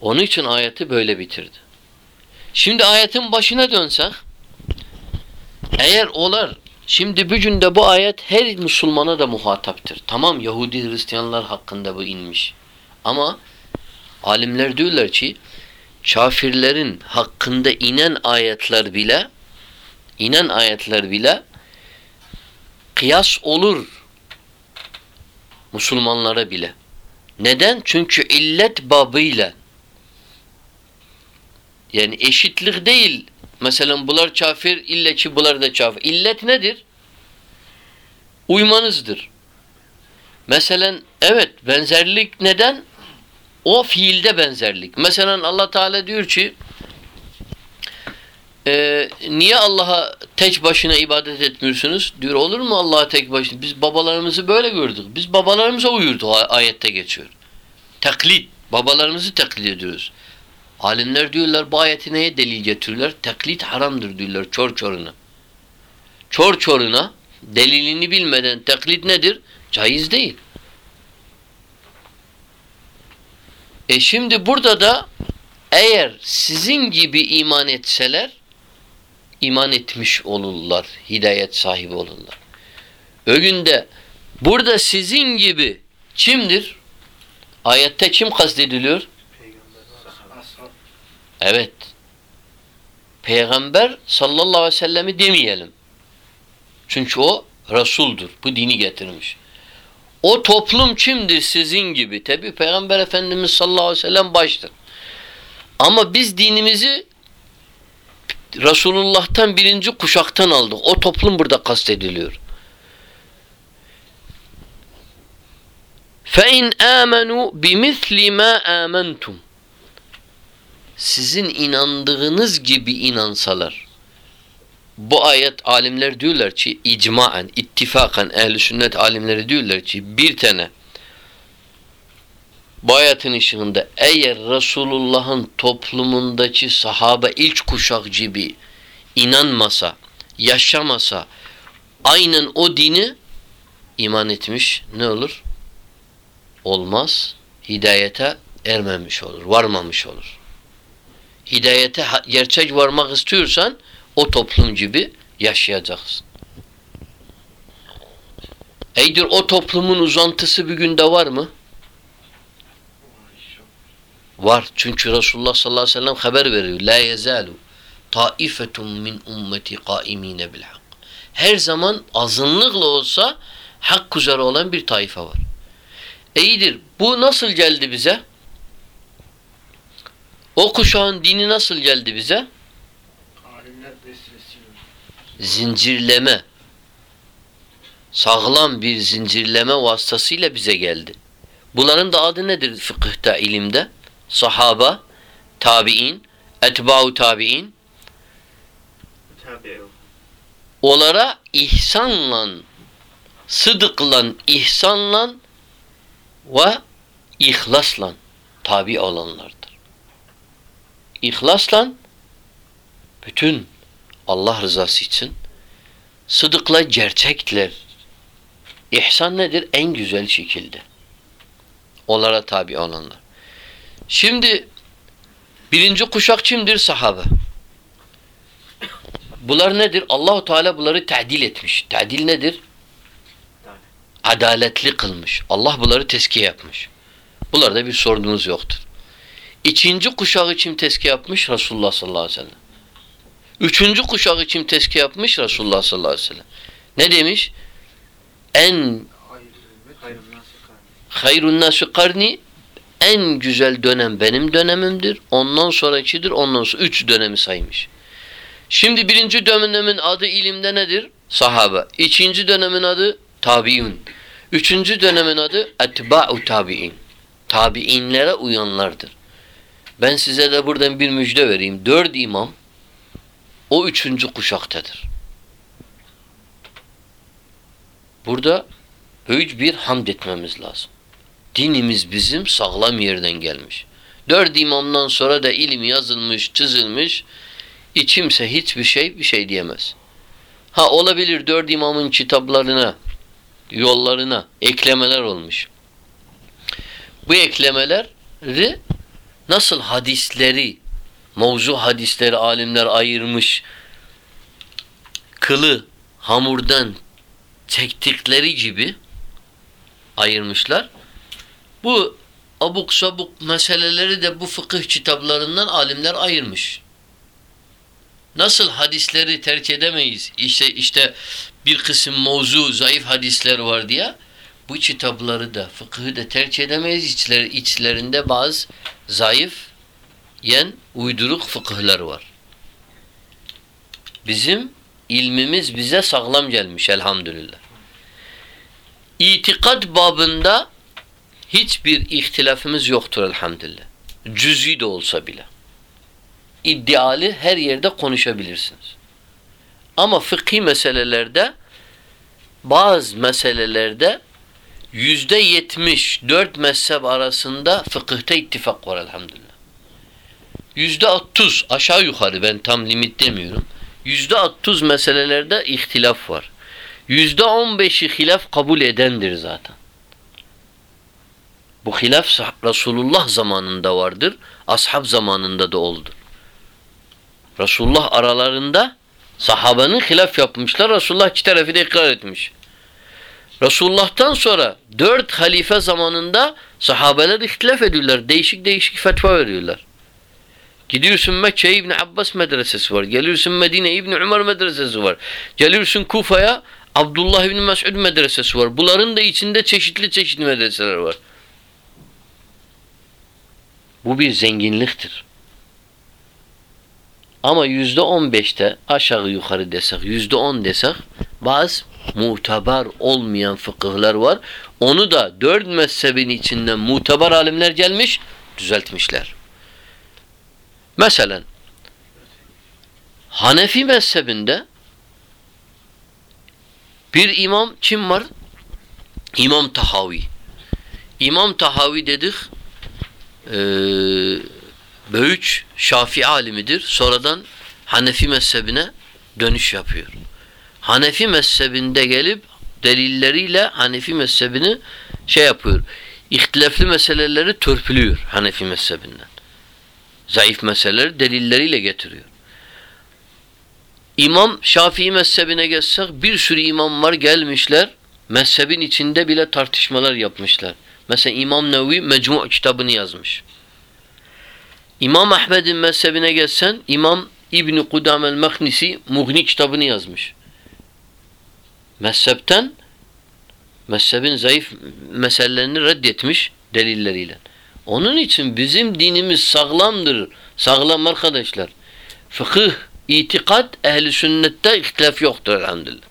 Onun için ayeti böyle bitirdi. Şimdi ayetin başına dönsek, eğer olar, şimdi bugün de bu ayet her Müslümana da muhataptır. Tamam Yahudi Hristiyanlar hakkında bu inmiş. Ama alimler diyorlar ki, kafirlerin hakkında inen ayetler bile inen ayetler bile kıyas olur Müslümanlara bile. Neden? Çünkü illet babıyla yani eşitlik değil. Mesela bunlar kafir, ille ki bunlar da kafir. İllet nedir? Uymanızdır. Mesela evet benzerlik neden? O fiilde benzerlik. Mesela Allah Teala diyor ki e, niye Allah'a tek başına ibadet etmiyorsunuz? Diyor olur mu Allah'a tek başına? Biz babalarımızı böyle gördük. Biz babalarımıza uyurduk ayette geçiyor. Taklit. Babalarımızı taklit ediyoruz. Alimler diyorlar bu ayeti neye delil getiriyorlar? Taklit haramdır diyorlar çor çoruna. Çor çoruna delilini bilmeden taklit nedir? Caiz değil. E şimdi burada da eğer sizin gibi iman etseler iman etmiş olurlar. Hidayet sahibi olurlar. Ögünde burada sizin gibi kimdir? Ayette kim kastediliyor? Evet. Peygamber sallallahu aleyhi ve sellemi demeyelim. Çünkü o Resul'dur. Bu dini getirmiş. O toplum kimdir sizin gibi? Tabi Peygamber Efendimiz sallallahu aleyhi ve sellem baştır. Ama biz dinimizi Resulullah'tan birinci kuşaktan aldık. O toplum burada kastediliyor. فَاِنْ آمَنُوا بِمِثْلِ مَا آمَنْتُمْ sizin inandığınız gibi inansalar. Bu ayet alimler diyorlar ki icmaen, ittifakan ehl sünnet alimleri diyorlar ki bir tane bu ayetin ışığında eğer Resulullah'ın toplumundaki sahabe ilk kuşak gibi inanmasa, yaşamasa aynen o dini iman etmiş ne olur? Olmaz. Hidayete ermemiş olur, varmamış olur. Hidayete gerçek varmak istiyorsan o toplum gibi yaşayacaksın. Eydir o toplumun uzantısı bir günde var mı? Var. Çünkü Resulullah sallallahu aleyhi ve sellem haber veriyor. La yezalu taifetun min ummeti qaimine bil hak. Her zaman azınlıkla olsa hak üzere olan bir taife var. İyidir. Bu nasıl geldi bize? O kuşağın dini nasıl geldi bize? Zincirleme. Sağlam bir zincirleme vasıtasıyla bize geldi. Bunların da adı nedir fıkıhta, ilimde? Sahaba, tabi'in, etba'u tabi'in. Onlara ihsanla, sıdıkla, ihsanla ve ihlasla tabi olanlardır. İhlasla bütün Allah rızası için sıdıkla gerçekler. İhsan nedir? En güzel şekilde. Onlara tabi olanlar. Şimdi birinci kuşak kimdir? Sahabe. Bunlar nedir? Allahu Teala bunları ta'dil etmiş. Ta'dil nedir? Adaletli kılmış. Allah bunları teskiye yapmış. Bunlarda bir sorunumuz yoktur. İkinci kuşağı kim teskiye yapmış? Resulullah sallallahu aleyhi ve sellem. Üçüncü kuşağı kim teskiye yapmış? Resulullah sallallahu aleyhi ve sellem. Ne demiş? En Hayrun nasu karni en güzel dönem benim dönemimdir. Ondan sonrakidir. Ondan sonra üç dönemi saymış. Şimdi birinci dönemin adı ilimde nedir? Sahabe. İkinci dönemin adı tabi'un. Üçüncü dönemin adı etba'u tabi'in. Tabi'inlere uyanlardır. Ben size de buradan bir müjde vereyim. Dört imam o üçüncü kuşaktadır. Burada büyük bir hamd etmemiz lazım. Dinimiz bizim sağlam yerden gelmiş. Dört imamdan sonra da ilim yazılmış, çizilmiş. İçimse hiçbir şey bir şey diyemez. Ha olabilir dört imamın kitaplarına, yollarına eklemeler olmuş. Bu eklemeleri nasıl hadisleri, mevzu hadisleri alimler ayırmış, kılı hamurdan çektikleri gibi ayırmışlar. Bu abuk sabuk meseleleri de bu fıkıh kitaplarından alimler ayırmış. Nasıl hadisleri terk edemeyiz? İşte işte bir kısım mevzu, zayıf hadisler var diye bu kitapları da, fıkıhı da terk edemeyiz. İçler, içlerinde bazı zayıf, yen uyduruk fıkıhlar var. Bizim ilmimiz bize sağlam gelmiş elhamdülillah. İtikad babında hiçbir ihtilafımız yoktur elhamdülillah. Cüz'i de olsa bile. İddialı her yerde konuşabilirsiniz. Ama fıkhi meselelerde bazı meselelerde yüzde yetmiş dört mezhep arasında fıkıhta ittifak var elhamdülillah. Yüzde otuz aşağı yukarı ben tam limit demiyorum. Yüzde otuz meselelerde ihtilaf var. Yüzde on beşi hilaf kabul edendir zaten. Bu hilaf Resulullah zamanında vardır. Ashab zamanında da oldu. Resulullah aralarında sahabenin hilaf yapmışlar. Resulullah iki tarafı da ikrar etmiş. Resulullah'tan sonra dört halife zamanında sahabeler ihtilaf ediyorlar. Değişik değişik fetva veriyorlar. Gidiyorsun Mekke İbni Abbas medresesi var. Geliyorsun Medine İbni Umar medresesi var. Geliyorsun Kufa'ya Abdullah İbni Mes'ud medresesi var. Bunların da içinde çeşitli çeşitli medreseler var. Bu bir zenginliktir. Ama yüzde on beşte aşağı yukarı desek, yüzde on desek bazı muteber olmayan fıkıhlar var. Onu da dört mezhebin içinden muteber alimler gelmiş, düzeltmişler. Mesela Hanefi mezhebinde bir imam kim var? İmam Tahavi. İmam Tahavi dedik e, büyük Şafii alimidir. Sonradan Hanefi mezhebine dönüş yapıyor. Hanefi mezhebinde gelip delilleriyle Hanefi mezhebini şey yapıyor. İhtilaflı meseleleri törpülüyor Hanefi mezhebinden. Zayıf meseleleri delilleriyle getiriyor. İmam Şafii mezhebine geçsek bir sürü imam var gelmişler. Mezhebin içinde bile tartışmalar yapmışlar. Mesela İmam Nevi Mecmu' kitabını yazmış. İmam Ahmed'in mezhebine geçsen İmam İbni Kudam el-Meknisi Mughni kitabını yazmış. Mezhepten mezhebin zayıf meselelerini reddetmiş delilleriyle. Onun için bizim dinimiz sağlamdır. Sağlam arkadaşlar. Fıkıh, itikat, ehli sünnette ihtilaf yoktur elhamdülillah.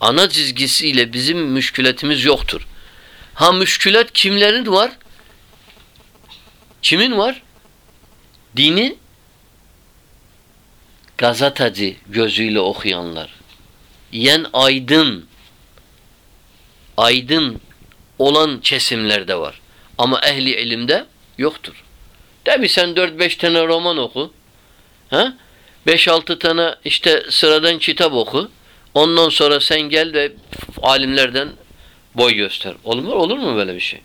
Ana çizgisiyle bizim müşkületimiz yoktur. Ha müşkület kimlerin var? Kimin var? Dini gazeteci gözüyle okuyanlar. Yen aydın aydın olan kesimlerde var. Ama ehli ilimde yoktur. Tabi sen 4-5 tane roman oku. Ha? 5-6 tane işte sıradan kitap oku. Ondan sonra sen gel ve alimlerden boy göster. Olur mu? Olur mu böyle bir şey?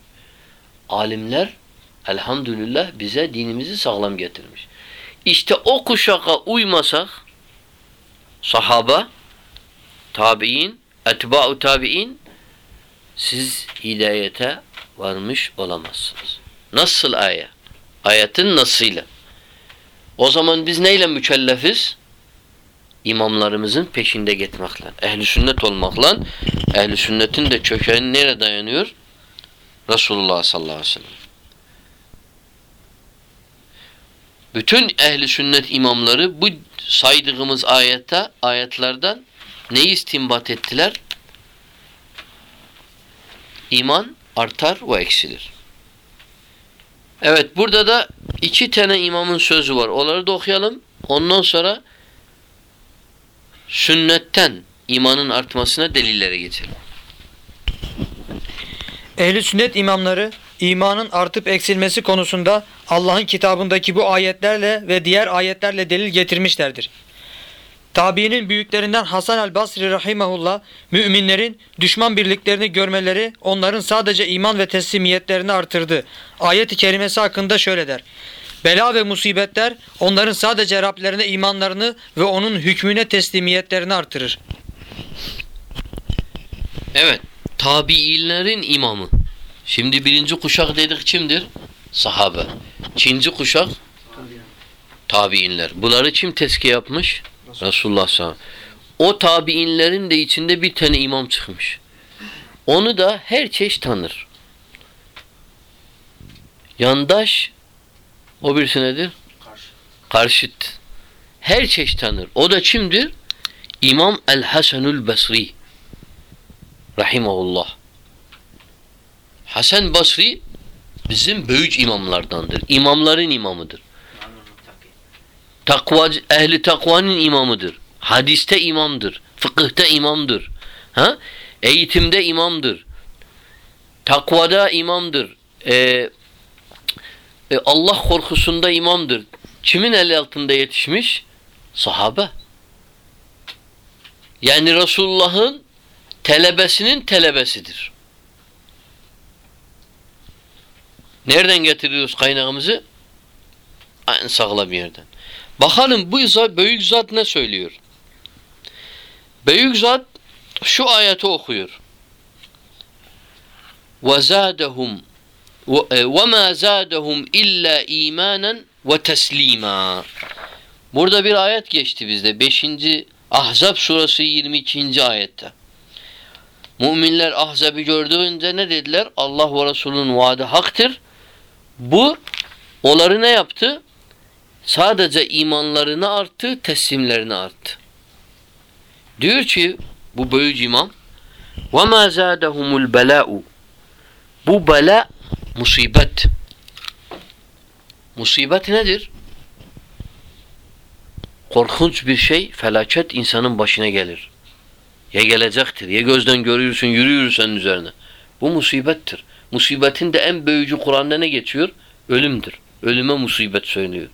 Alimler elhamdülillah bize dinimizi sağlam getirmiş. İşte o kuşaka uymasak sahaba, tabi'in, etba'u tabi'in siz hidayete varmış olamazsınız. Nasıl ayet? Ayetin nasıyla? O zaman biz neyle mükellefiz? İmamlarımızın peşinde gitmekle. Ehli sünnet olmakla. Ehli sünnetin de kökeni nereye dayanıyor? Resulullah sallallahu aleyhi ve sellem. Bütün ehli sünnet imamları bu saydığımız ayette, ayetlerden neyi istinbat ettiler? İman artar ve eksilir. Evet burada da iki tane imamın sözü var. Onları da okuyalım. Ondan sonra sünnetten imanın artmasına delillere geçelim. Ehli sünnet imamları imanın artıp eksilmesi konusunda Allah'ın kitabındaki bu ayetlerle ve diğer ayetlerle delil getirmişlerdir. Tabiinin büyüklerinden Hasan el-Basri rahimahullah müminlerin düşman birliklerini görmeleri onların sadece iman ve teslimiyetlerini artırdı. Ayet-i kerimesi hakkında şöyle der. Bela ve musibetler onların sadece Rablerine imanlarını ve onun hükmüne teslimiyetlerini artırır. Evet. Tabiilerin imamı. Şimdi birinci kuşak dedik kimdir? Sahabe. İkinci kuşak tabiinler. Bunları kim tezkiye yapmış? Resulullah sallallahu. O tabiinlerin de içinde bir tane imam çıkmış. Onu da her çeşit tanır. Yandaş o birisi nedir? Karşı. Karşıt. Her çeşit tanır. O da kimdir? İmam El-Hasanül Basri. Rahimahullah. Hasan Basri bizim büyük imamlardandır. İmamların imamıdır. Takva, ehli takvanın imamıdır. Hadiste imamdır. Fıkıhta imamdır. Ha? Eğitimde imamdır. Takvada imamdır. Ee, e, Allah korkusunda imamdır. Kimin el altında yetişmiş? Sahabe. Yani Resulullah'ın telebesinin telebesidir. Nereden getiriyoruz kaynağımızı? En sağlam yerden. Bakalım bu zat, büyük zat ne söylüyor? Büyük zat şu ayeti okuyor. وَزَادَهُمْ وَمَا زَادَهُمْ اِلَّا اِيمَانًا وَتَسْلِيمًا Burada bir ayet geçti bizde. 5. Ahzab suresi 22. ayette. Müminler Ahzab'ı gördüğünde ne dediler? Allah ve Resulünün vaadi haktır. Bu onları ne yaptı? Sadece imanlarını arttı, teslimlerini arttı. Diyor ki bu büyük imam وَمَا زَادَهُمُ الْبَلَاءُ Bu bela musibet. Musibet nedir? Korkunç bir şey, felaket insanın başına gelir. Ya gelecektir, ya gözden görüyorsun, yürüyorsun üzerine. Bu musibettir. Musibetin de en büyücü Kur'an'da ne geçiyor? Ölümdür. Ölüme musibet söylüyor.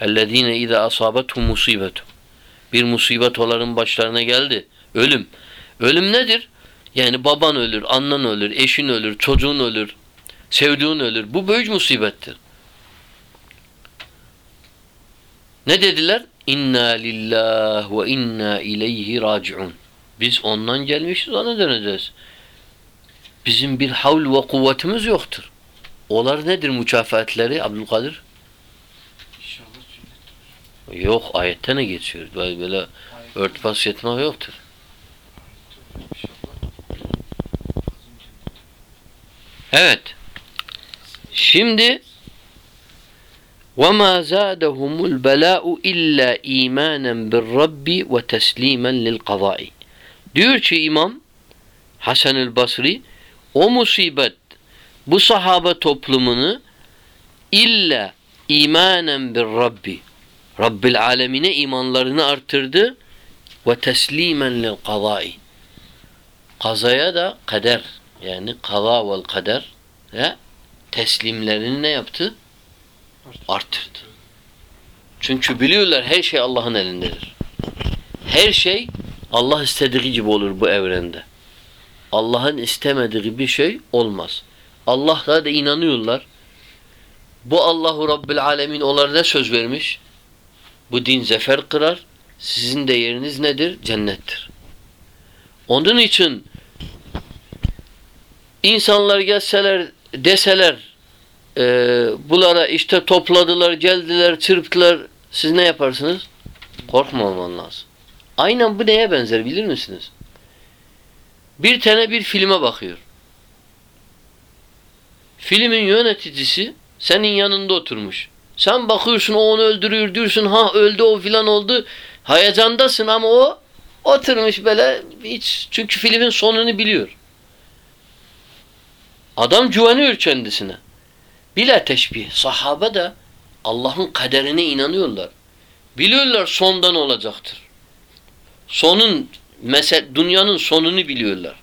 اَلَّذ۪ينَ اِذَا أَصَابَتْهُمْ مُصِيبَةٌ Bir musibet onların başlarına geldi. Ölüm. Ölüm nedir? Yani baban ölür, annen ölür, eşin ölür, çocuğun ölür, sevdiğin ölür. Bu büyük musibettir. Ne dediler? inna lillah ve inna ileyhi raciun. Biz ondan gelmişiz ona döneceğiz. Bizim bir havl ve kuvvetimiz yoktur. Onlar nedir mükafatları Abdülkadir? İnşallah sünnet. Yok ayette ne geçiyor? Böyle, böyle Ayet- örtbas etmek yoktur. İnşallah. Evet. Şimdi وَمَا زَادَهُمُ الْبَلَاءُ إِلَّا اِيمَانًا بِالرَّبِّ وَتَسْلِيمًا لِلْقَضَاءِ Diyor ki İmam Hasan el Basri o musibet bu sahabe toplumunu illa imanen bir Rabbi Rabbil alemine imanlarını arttırdı ve teslimen lil kazai kazaya da kader yani kaza vel kader ve teslimlerini ne yaptı? Arttırdı. Çünkü biliyorlar her şey Allah'ın elindedir. Her şey Allah istediği gibi olur bu evrende. Allah'ın istemediği bir şey olmaz. Allah'a da inanıyorlar. Bu Allahu Rabbil Alemin onlara ne söz vermiş? Bu din zafer kırar. Sizin de yeriniz nedir? Cennettir. Onun için insanlar gelseler deseler e, bulara işte topladılar, geldiler, çırptılar. Siz ne yaparsınız? Korkmaman lazım. Aynen bu neye benzer bilir misiniz? Bir tane bir filme bakıyor. Filmin yöneticisi senin yanında oturmuş. Sen bakıyorsun o onu öldürüyor diyorsun ha öldü o filan oldu. Hayacandasın ama o oturmuş böyle hiç çünkü filmin sonunu biliyor. Adam güveniyor kendisine. Bila teşbih. Sahabe de Allah'ın kaderine inanıyorlar. Biliyorlar sondan olacaktır. Sonun mesel dünyanın sonunu biliyorlar.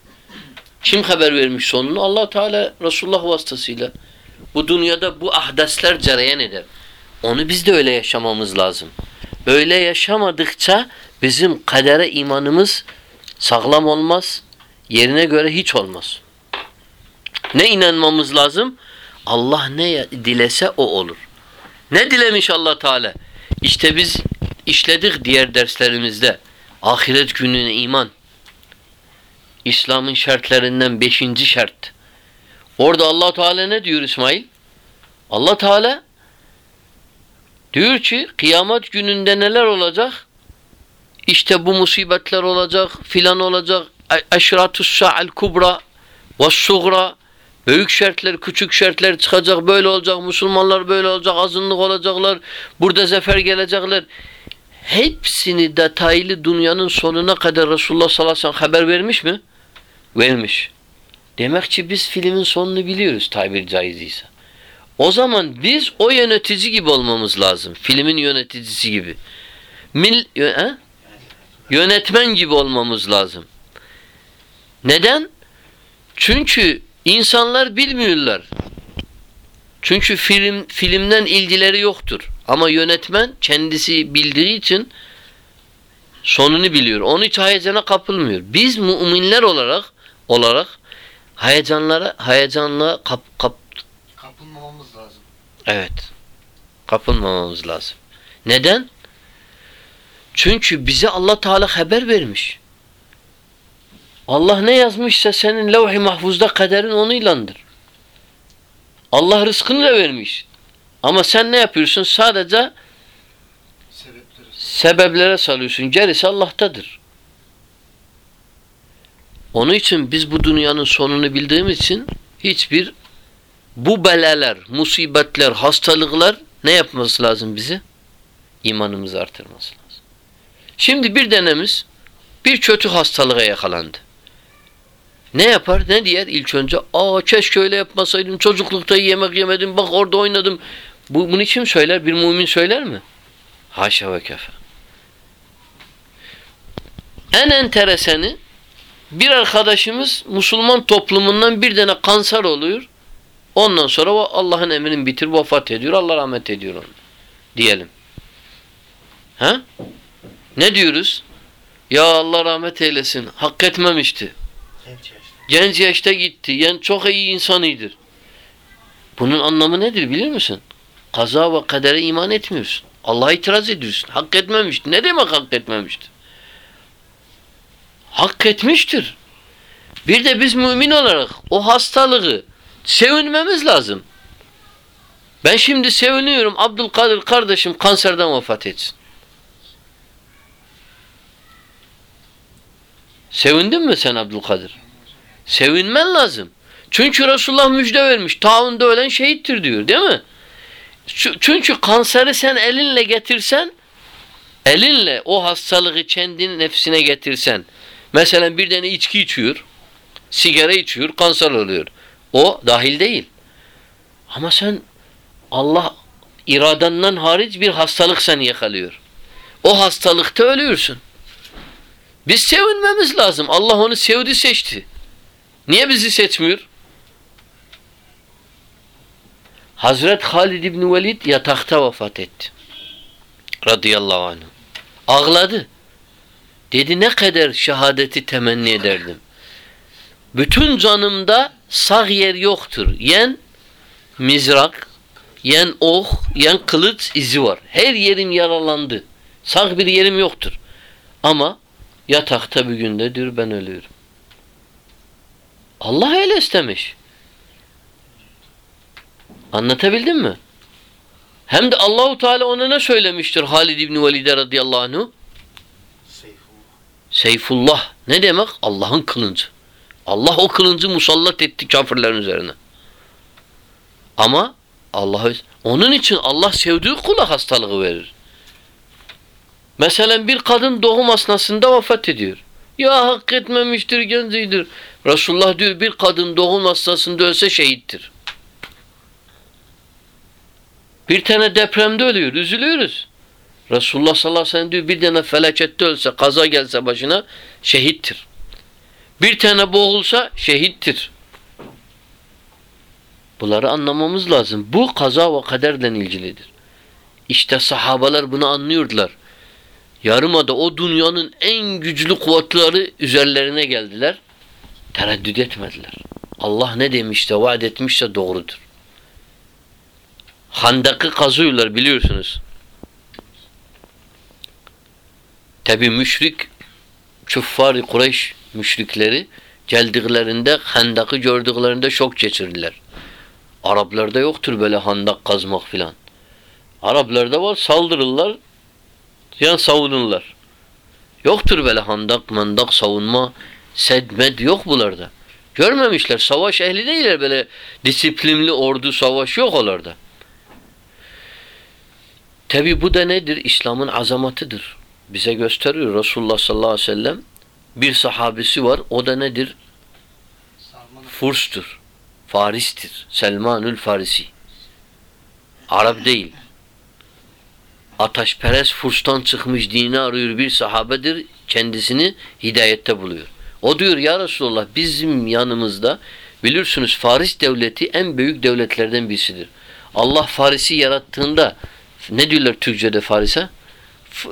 Kim haber vermiş sonunu? Allah Teala Resulullah vasıtasıyla. Bu dünyada bu ahdesler cereyan eder. Onu biz de öyle yaşamamız lazım. Öyle yaşamadıkça bizim kadere imanımız sağlam olmaz. Yerine göre hiç olmaz. Ne inanmamız lazım? Allah ne dilese o olur. Ne dilemiş Allah Teala? İşte biz işledik diğer derslerimizde. Ahiret gününe iman. İslam'ın şartlarından beşinci şart. Orada Allah Teala ne diyor İsmail? Allah Teala diyor ki kıyamet gününde neler olacak? İşte bu musibetler olacak, filan olacak. Eşratus sa'al kubra ve sugra Büyük şartlar, küçük şartlar çıkacak, böyle olacak, Müslümanlar böyle olacak, azınlık olacaklar, burada zafer gelecekler. Hepsini detaylı dünyanın sonuna kadar Resulullah sallallahu aleyhi ve sellem haber vermiş mi? Vermiş. Demek ki biz filmin sonunu biliyoruz tabir caiziyse. O zaman biz o yönetici gibi olmamız lazım. Filmin yöneticisi gibi. Mil, he? Yönetmen gibi olmamız lazım. Neden? Çünkü İnsanlar bilmiyorlar. Çünkü film filmden ilgileri yoktur. Ama yönetmen kendisi bildiği için sonunu biliyor. Onun hiç heyecana kapılmıyor. Biz müminler olarak olarak heyecanlara heyecanla kap, kap Kapılmamamız lazım. evet. Kapılmamamız lazım. Neden? Çünkü bize Allah Teala haber vermiş. Allah ne yazmışsa senin levh-i mahfuzda kaderin onuylandır. Allah rızkını da vermiş. Ama sen ne yapıyorsun? Sadece Sebepleri. sebeplere salıyorsun. Gerisi Allah'tadır. Onun için biz bu dünyanın sonunu bildiğimiz için hiçbir bu belalar, musibetler, hastalıklar ne yapması lazım bize? İmanımızı artırması lazım. Şimdi bir denemiz bir kötü hastalığa yakalandı. Ne yapar? Ne diyer ilk önce? Aa keşke öyle yapmasaydım. Çocuklukta yemek yemedim. Bak orada oynadım. Bu, bunu kim söyler? Bir mümin söyler mi? Haşa ve kefe. En enteresanı bir arkadaşımız Müslüman toplumundan bir tane kanser oluyor. Ondan sonra Allah'ın emrini bitir vefat ediyor. Allah rahmet ediyor onu. Diyelim. Ha? Ne diyoruz? Ya Allah rahmet eylesin. Hak etmemişti. Yaşta. Genç yaşta gitti. Yani çok iyi insanıydır. Bunun anlamı nedir bilir misin? Kaza ve kadere iman etmiyorsun. Allah'a itiraz ediyorsun. Hak etmemiştir. Ne demek hak etmemiştir? Hak etmiştir. Bir de biz mümin olarak o hastalığı sevinmemiz lazım. Ben şimdi seviniyorum Abdülkadir kardeşim kanserden vefat etsin. Sevindin mi sen Abdülkadir? Sevinmen lazım. Çünkü Resulullah müjde vermiş. Taunda ölen şehittir diyor değil mi? Çü- Çünkü kanseri sen elinle getirsen elinle o hastalığı kendin nefsine getirsen mesela bir tane içki içiyor sigara içiyor kanser oluyor. O dahil değil. Ama sen Allah iradandan hariç bir hastalık seni yakalıyor. O hastalıkta ölüyorsun. Biz sevinmemiz lazım. Allah onu sevdi seçti. Niye bizi seçmiyor? Hazret Halid İbni Velid yatakta vefat etti. Radıyallahu anh. Ağladı. Dedi ne kadar şehadeti temenni ederdim. Bütün canımda sağ yer yoktur. Yen mizrak, yen ok, yen kılıç izi var. Her yerim yaralandı. Sağ bir yerim yoktur. Ama yatakta bir günde diyor ben ölüyorum. Allah öyle istemiş. Anlatabildim mi? Hem de Allahu Teala ona ne söylemiştir Halid İbni Velid radıyallahu anhu? Seyfullah. Seyfullah. Ne demek? Allah'ın kılıncı. Allah o kılıncı musallat etti kafirlerin üzerine. Ama Allah onun için Allah sevdiği kula hastalığı verir. Mesela bir kadın doğum esnasında vefat ediyor. Ya hak etmemiştir, gencidir. Resulullah diyor bir kadın doğum esnasında ölse şehittir. Bir tane depremde ölüyor, üzülüyoruz. Resulullah sallallahu aleyhi ve sellem diyor bir tane felakette ölse, kaza gelse başına şehittir. Bir tane boğulsa şehittir. Bunları anlamamız lazım. Bu kaza ve kaderle ilgilidir. İşte sahabalar bunu anlıyordular. Yarımada o dünyanın en güçlü kuvvetleri üzerlerine geldiler. Tereddüt etmediler. Allah ne demişse, vaat etmişse doğrudur. Handak'ı kazıyorlar biliyorsunuz. Tabi müşrik küffar Kureyş müşrikleri geldiklerinde handakı gördüklerinde şok geçirdiler. Araplarda yoktur böyle handak kazmak filan. Araplarda var saldırırlar yani savunurlar. Yoktur böyle handak mandak savunma sedmed yok bularda. Görmemişler. Savaş ehli değiller böyle disiplinli ordu savaş yok onlarda. Tabi bu da nedir? İslam'ın azamatıdır. Bize gösteriyor Resulullah sallallahu aleyhi ve sellem bir sahabesi var. O da nedir? Furs'tur. Faris'tir. Selmanül Farisi. Arap değil. Ataşperest Furs'tan çıkmış dini arıyor bir sahabedir. Kendisini hidayette buluyor. O diyor ya Resulullah bizim yanımızda bilirsiniz Faris devleti en büyük devletlerden birisidir. Allah Faris'i yarattığında ne diyorlar Türkçe'de Faris'e? E,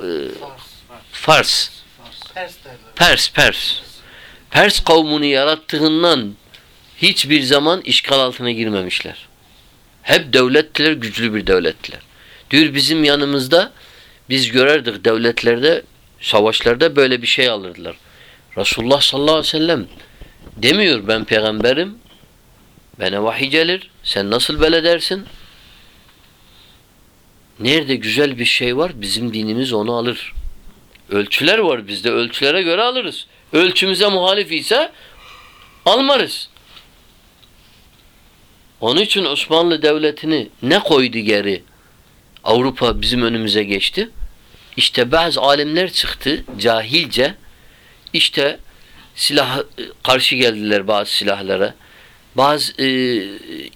Fars. Pers. Pers, Pers. Pers kavmunu yarattığından hiçbir zaman işgal altına girmemişler. Hep devlettiler, güçlü bir devlettiler. Diyor bizim yanımızda biz görerdik devletlerde, savaşlarda böyle bir şey alırdılar. Resulullah sallallahu aleyhi ve sellem demiyor ben peygamberim, bana vahiy gelir, sen nasıl böyle dersin? Nerede güzel bir şey var bizim dinimiz onu alır. Ölçüler var bizde. Ölçülere göre alırız. Ölçümüze muhalif ise almarız. Onun için Osmanlı Devleti'ni ne koydu geri? Avrupa bizim önümüze geçti. İşte bazı alimler çıktı cahilce. İşte silah karşı geldiler bazı silahlara. Bazı e,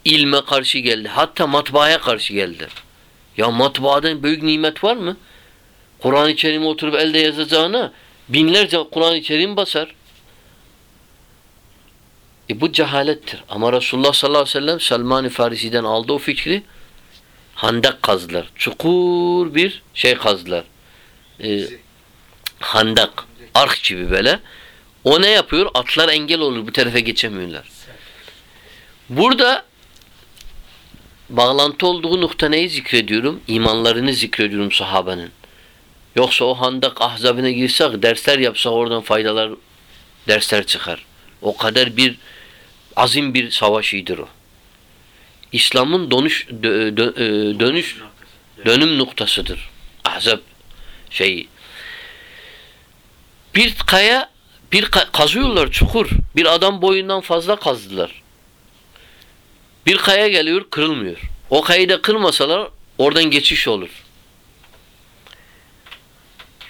ilme karşı geldi. Hatta matbaaya karşı geldiler. Ya matbaadan büyük nimet var mı? Kur'an-ı Kerim'i oturup elde yazacağına binlerce Kur'an-ı Kerim basar. E bu cehalettir. Ama Resulullah sallallahu aleyhi ve sellem Selman-ı Farisi'den aldı o fikri. Handak kazdılar. Çukur bir şey kazdılar. E, handak. Ark gibi böyle. O ne yapıyor? Atlar engel olur. Bu tarafa geçemiyorlar. Burada bağlantı olduğu nokta neyi zikrediyorum? İmanlarını zikrediyorum sahabenin. Yoksa o handak ahzabına girsek, dersler yapsak oradan faydalar, dersler çıkar. O kadar bir azim bir savaşıydır o. İslam'ın dönüş, dö- dö- e, dönüş dönüm noktasıdır. Ahzab şeyi. Bir kaya bir ka- kazıyorlar çukur. Bir adam boyundan fazla kazdılar. Bir kaya geliyor kırılmıyor. O kayayı da kırmasalar oradan geçiş olur.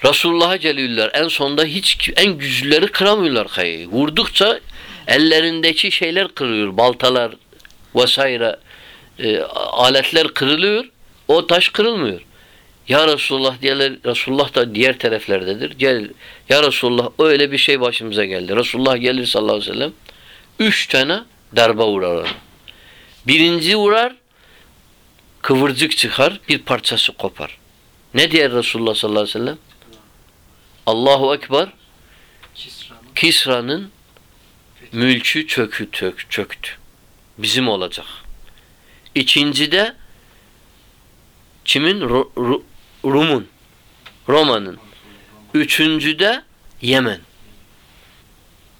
Resulullah'a geliyorlar. En sonunda hiç en güçlüleri kıramıyorlar kayayı. Vurdukça ellerindeki şeyler kırılıyor. Baltalar vesaire e, aletler kırılıyor. O taş kırılmıyor. Ya Resulullah diyorlar, Resulullah da diğer taraflardadır. Gel ya Resulullah öyle bir şey başımıza geldi. Resulullah gelir sallallahu aleyhi ve sellem. Üç tane darbe vurar ona. Birinci vurar kıvırcık çıkar bir parçası kopar. Ne diyor Resulullah sallallahu aleyhi ve sellem? Allahu Ekber Kisra'nın Kisra'nın mülkü çökü tök, çöktü. Bizim olacak. İkincide kimin? Ru- Ru- Rum'un. Roma'nın. Üçüncüde Yemen.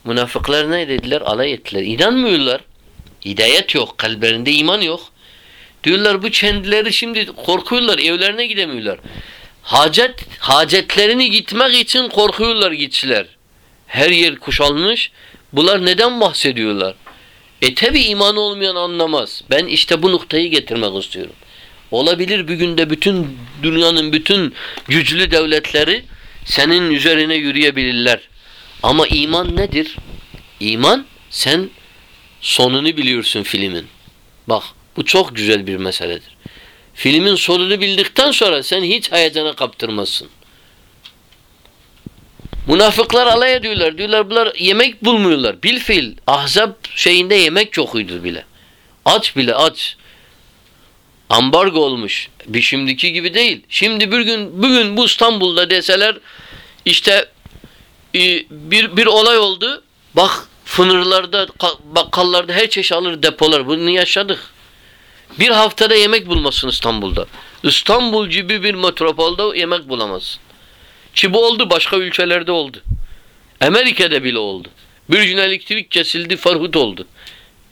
Münafıklar ne dediler? Alay ettiler. İnanmıyorlar. Hidayet yok. Kalplerinde iman yok. Diyorlar bu kendileri şimdi korkuyorlar. Evlerine gidemiyorlar. Hacet, hacetlerini gitmek için korkuyorlar gitçiler. Her yer kuşalmış. Bunlar neden bahsediyorlar? E tabi iman olmayan anlamaz. Ben işte bu noktayı getirmek istiyorum. Olabilir bir günde bütün dünyanın bütün güçlü devletleri senin üzerine yürüyebilirler. Ama iman nedir? İman sen sonunu biliyorsun filmin. Bak bu çok güzel bir meseledir. Filmin sonunu bildikten sonra sen hiç heyecana kaptırmazsın. Münafıklar alay ediyorlar. Diyorlar bunlar yemek bulmuyorlar. Bilfil ahzab şeyinde yemek yokuydu bile. Aç bile aç. Ambargo olmuş. Bir şimdiki gibi değil. Şimdi bir gün bugün bu İstanbul'da deseler işte e, bir bir olay oldu. Bak fınırlarda, ka- bakkallarda her çeşit alır depolar. Bunu yaşadık. Bir haftada yemek bulmasın İstanbul'da. İstanbul gibi bir metropolda yemek bulamazsın. Ki bu oldu başka ülkelerde oldu. Amerika'da bile oldu. Bir elektrik kesildi farhut oldu.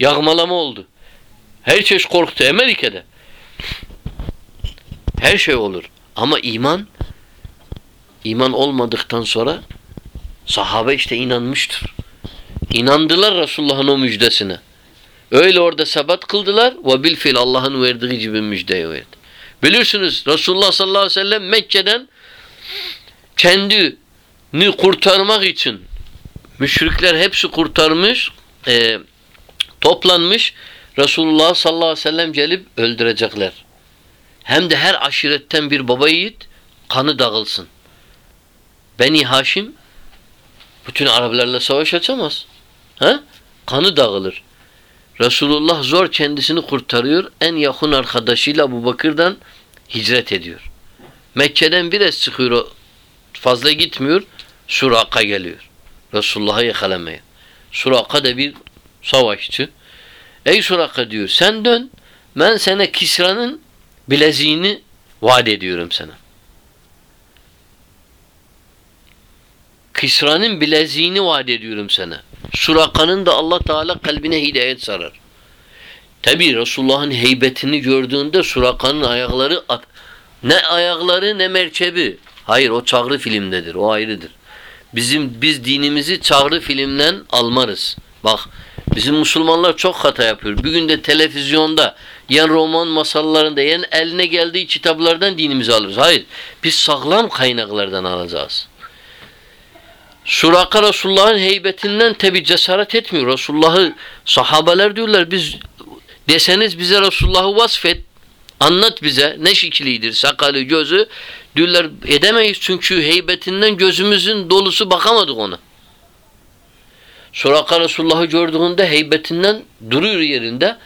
Yağmalama oldu. Her çeşit korktu Amerika'da. Her şey olur. Ama iman iman olmadıktan sonra sahabe işte inanmıştır. İnandılar Resulullah'ın o müjdesine. Öyle orada sebat kıldılar ve bil Allah'ın verdiği gibi müjdeyi verdi. Bilirsiniz Resulullah sallallahu aleyhi ve sellem Mekke'den kendini kurtarmak için müşrikler hepsi kurtarmış e, toplanmış Resulullah sallallahu aleyhi ve sellem gelip öldürecekler. Hem de her aşiretten bir baba yiğit kanı dağılsın. Beni Haşim bütün Araplarla savaş açamaz. Ha? Kanı dağılır. Resulullah zor kendisini kurtarıyor. En yakın arkadaşıyla Abu Bakır'dan hicret ediyor. Mekke'den biraz çıkıyor fazla gitmiyor. Suraka geliyor. Resulullah'ı yakalamaya. Suraka da bir savaşçı. Ey Suraka diyor sen dön ben sana Kisra'nın bileziğini vaat ediyorum sana. Kisra'nın bileziğini vaat ediyorum sana. Suraka'nın da Allah Teala kalbine hidayet sarar. Tabi Resulullah'ın heybetini gördüğünde Suraka'nın ayakları ne ayakları ne merkebi. Hayır o çağrı filmdedir. O ayrıdır. Bizim biz dinimizi çağrı filmden almarız. Bak bizim Müslümanlar çok hata yapıyor. Bir günde televizyonda yan roman masallarında yan eline geldiği kitaplardan dinimizi alırız. Hayır. Biz sağlam kaynaklardan alacağız. Suraka Resulullah'ın heybetinden tabi cesaret etmiyor. Resulullah'ı sahabeler diyorlar biz deseniz bize Resulullah'ı vasfet anlat bize ne şeklidir sakalı gözü diyorlar edemeyiz çünkü heybetinden gözümüzün dolusu bakamadık ona. Suraka Resulullah'ı gördüğünde heybetinden duruyor yerinde.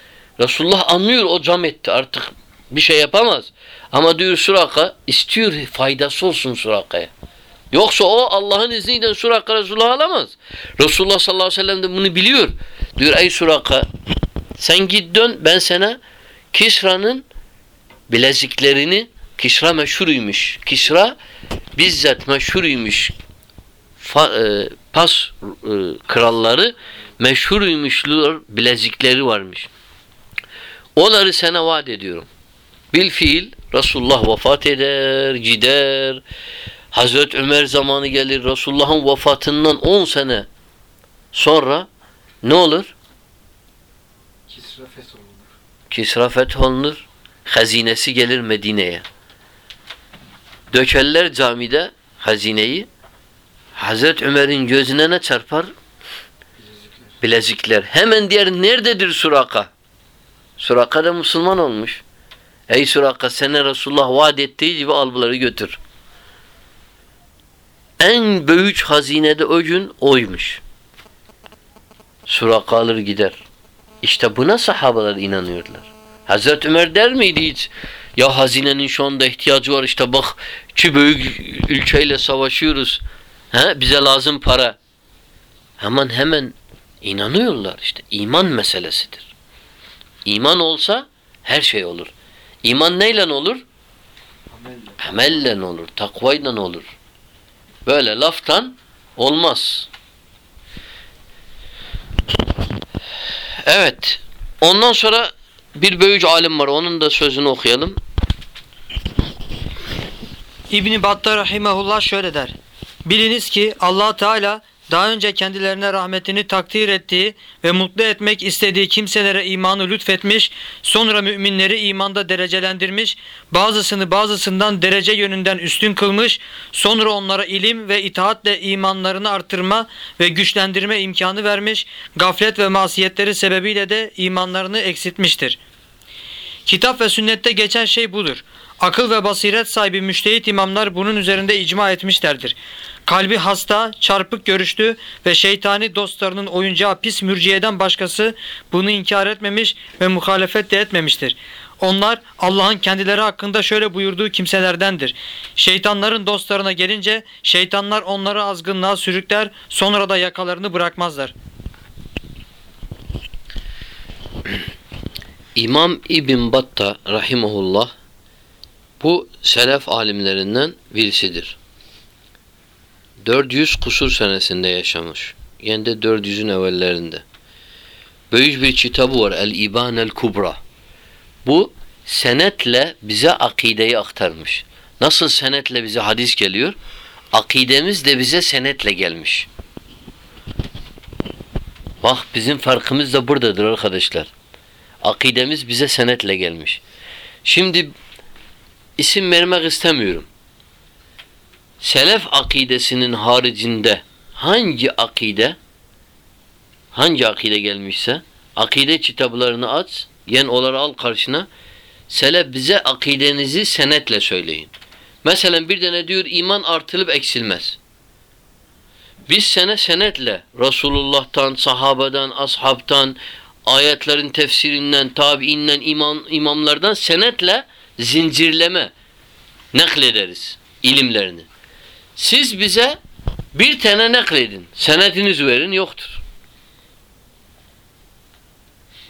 Resulullah anlıyor o cam etti artık bir şey yapamaz. Ama diyor Suraka istiyor faydası olsun Suraka'ya. Yoksa o Allah'ın izniyle Suraka Resulullah alamaz. Resulullah sallallahu aleyhi ve sellem de bunu biliyor. Diyor ey Suraka sen git dön ben sana Kisra'nın bileziklerini Kisra meşhuruymuş. Kisra bizzat meşhuruymuş. Fa- e, pas e, kralları meşhuruymuşlar bilezikleri varmış. Onları sana vaat ediyorum. Bil fiil Resulullah vefat eder, gider. Hazret Ömer zamanı gelir. Resulullah'ın vefatından 10 sene sonra ne olur? Kisra fetholunur. Kisra fetholunur. Hazinesi gelir Medine'ye. Dökerler camide hazineyi. Hazret Ömer'in gözüne ne çarpar? Bilezikler. Bilezikler. Hemen diğer nerededir Suraka? Suraka da Müslüman olmuş. Ey Suraka sana Resulullah vaat ettiği gibi al bunları götür. En büyük hazinede o gün oymuş. Suraka alır gider. İşte buna sahabeler inanıyorlar. Hazreti Ömer der miydi hiç? Ya hazinenin şu anda ihtiyacı var işte bak iki büyük ülkeyle savaşıyoruz. He, bize lazım para. Hemen hemen inanıyorlar işte. İman meselesidir. İman olsa her şey olur. İman neyle olur? Amelle. Amelle olur, takvayla olur. Böyle laftan olmaz. Evet. Ondan sonra bir büyük alim var. Onun da sözünü okuyalım. İbn Battah rahimehullah şöyle der. Biliniz ki Allah Teala daha önce kendilerine rahmetini takdir ettiği ve mutlu etmek istediği kimselere imanı lütfetmiş, sonra müminleri imanda derecelendirmiş, bazısını bazısından derece yönünden üstün kılmış, sonra onlara ilim ve itaatle imanlarını artırma ve güçlendirme imkanı vermiş, gaflet ve masiyetleri sebebiyle de imanlarını eksiltmiştir. Kitap ve sünnette geçen şey budur. Akıl ve basiret sahibi müştehit imamlar bunun üzerinde icma etmişlerdir. Kalbi hasta, çarpık görüşlü ve şeytani dostlarının oyuncağı pis mürciyeden başkası bunu inkar etmemiş ve muhalefet de etmemiştir. Onlar Allah'ın kendileri hakkında şöyle buyurduğu kimselerdendir. Şeytanların dostlarına gelince şeytanlar onları azgınlığa sürükler sonra da yakalarını bırakmazlar. İmam İbn Batta rahimahullah bu selef alimlerinden birisidir. 400 kusur senesinde yaşamış. Yani de 400'ün evvellerinde. Büyük bir kitabı var. El-İban el-Kubra. Bu senetle bize akideyi aktarmış. Nasıl senetle bize hadis geliyor? Akidemiz de bize senetle gelmiş. Bak bizim farkımız da buradadır arkadaşlar. Akidemiz bize senetle gelmiş. Şimdi isim vermek istemiyorum. Selef akidesinin haricinde hangi akide hangi akide gelmişse akide kitaplarını aç yen onları al karşına selef bize akidenizi senetle söyleyin. Mesela bir tane diyor iman artılıp eksilmez. Biz sene senetle Resulullah'tan, sahabeden, ashabtan, ayetlerin tefsirinden, tabiinden, imam, imamlardan senetle zincirleme naklederiz ilimlerini. Siz bize bir tane nakledin. Senetiniz verin yoktur.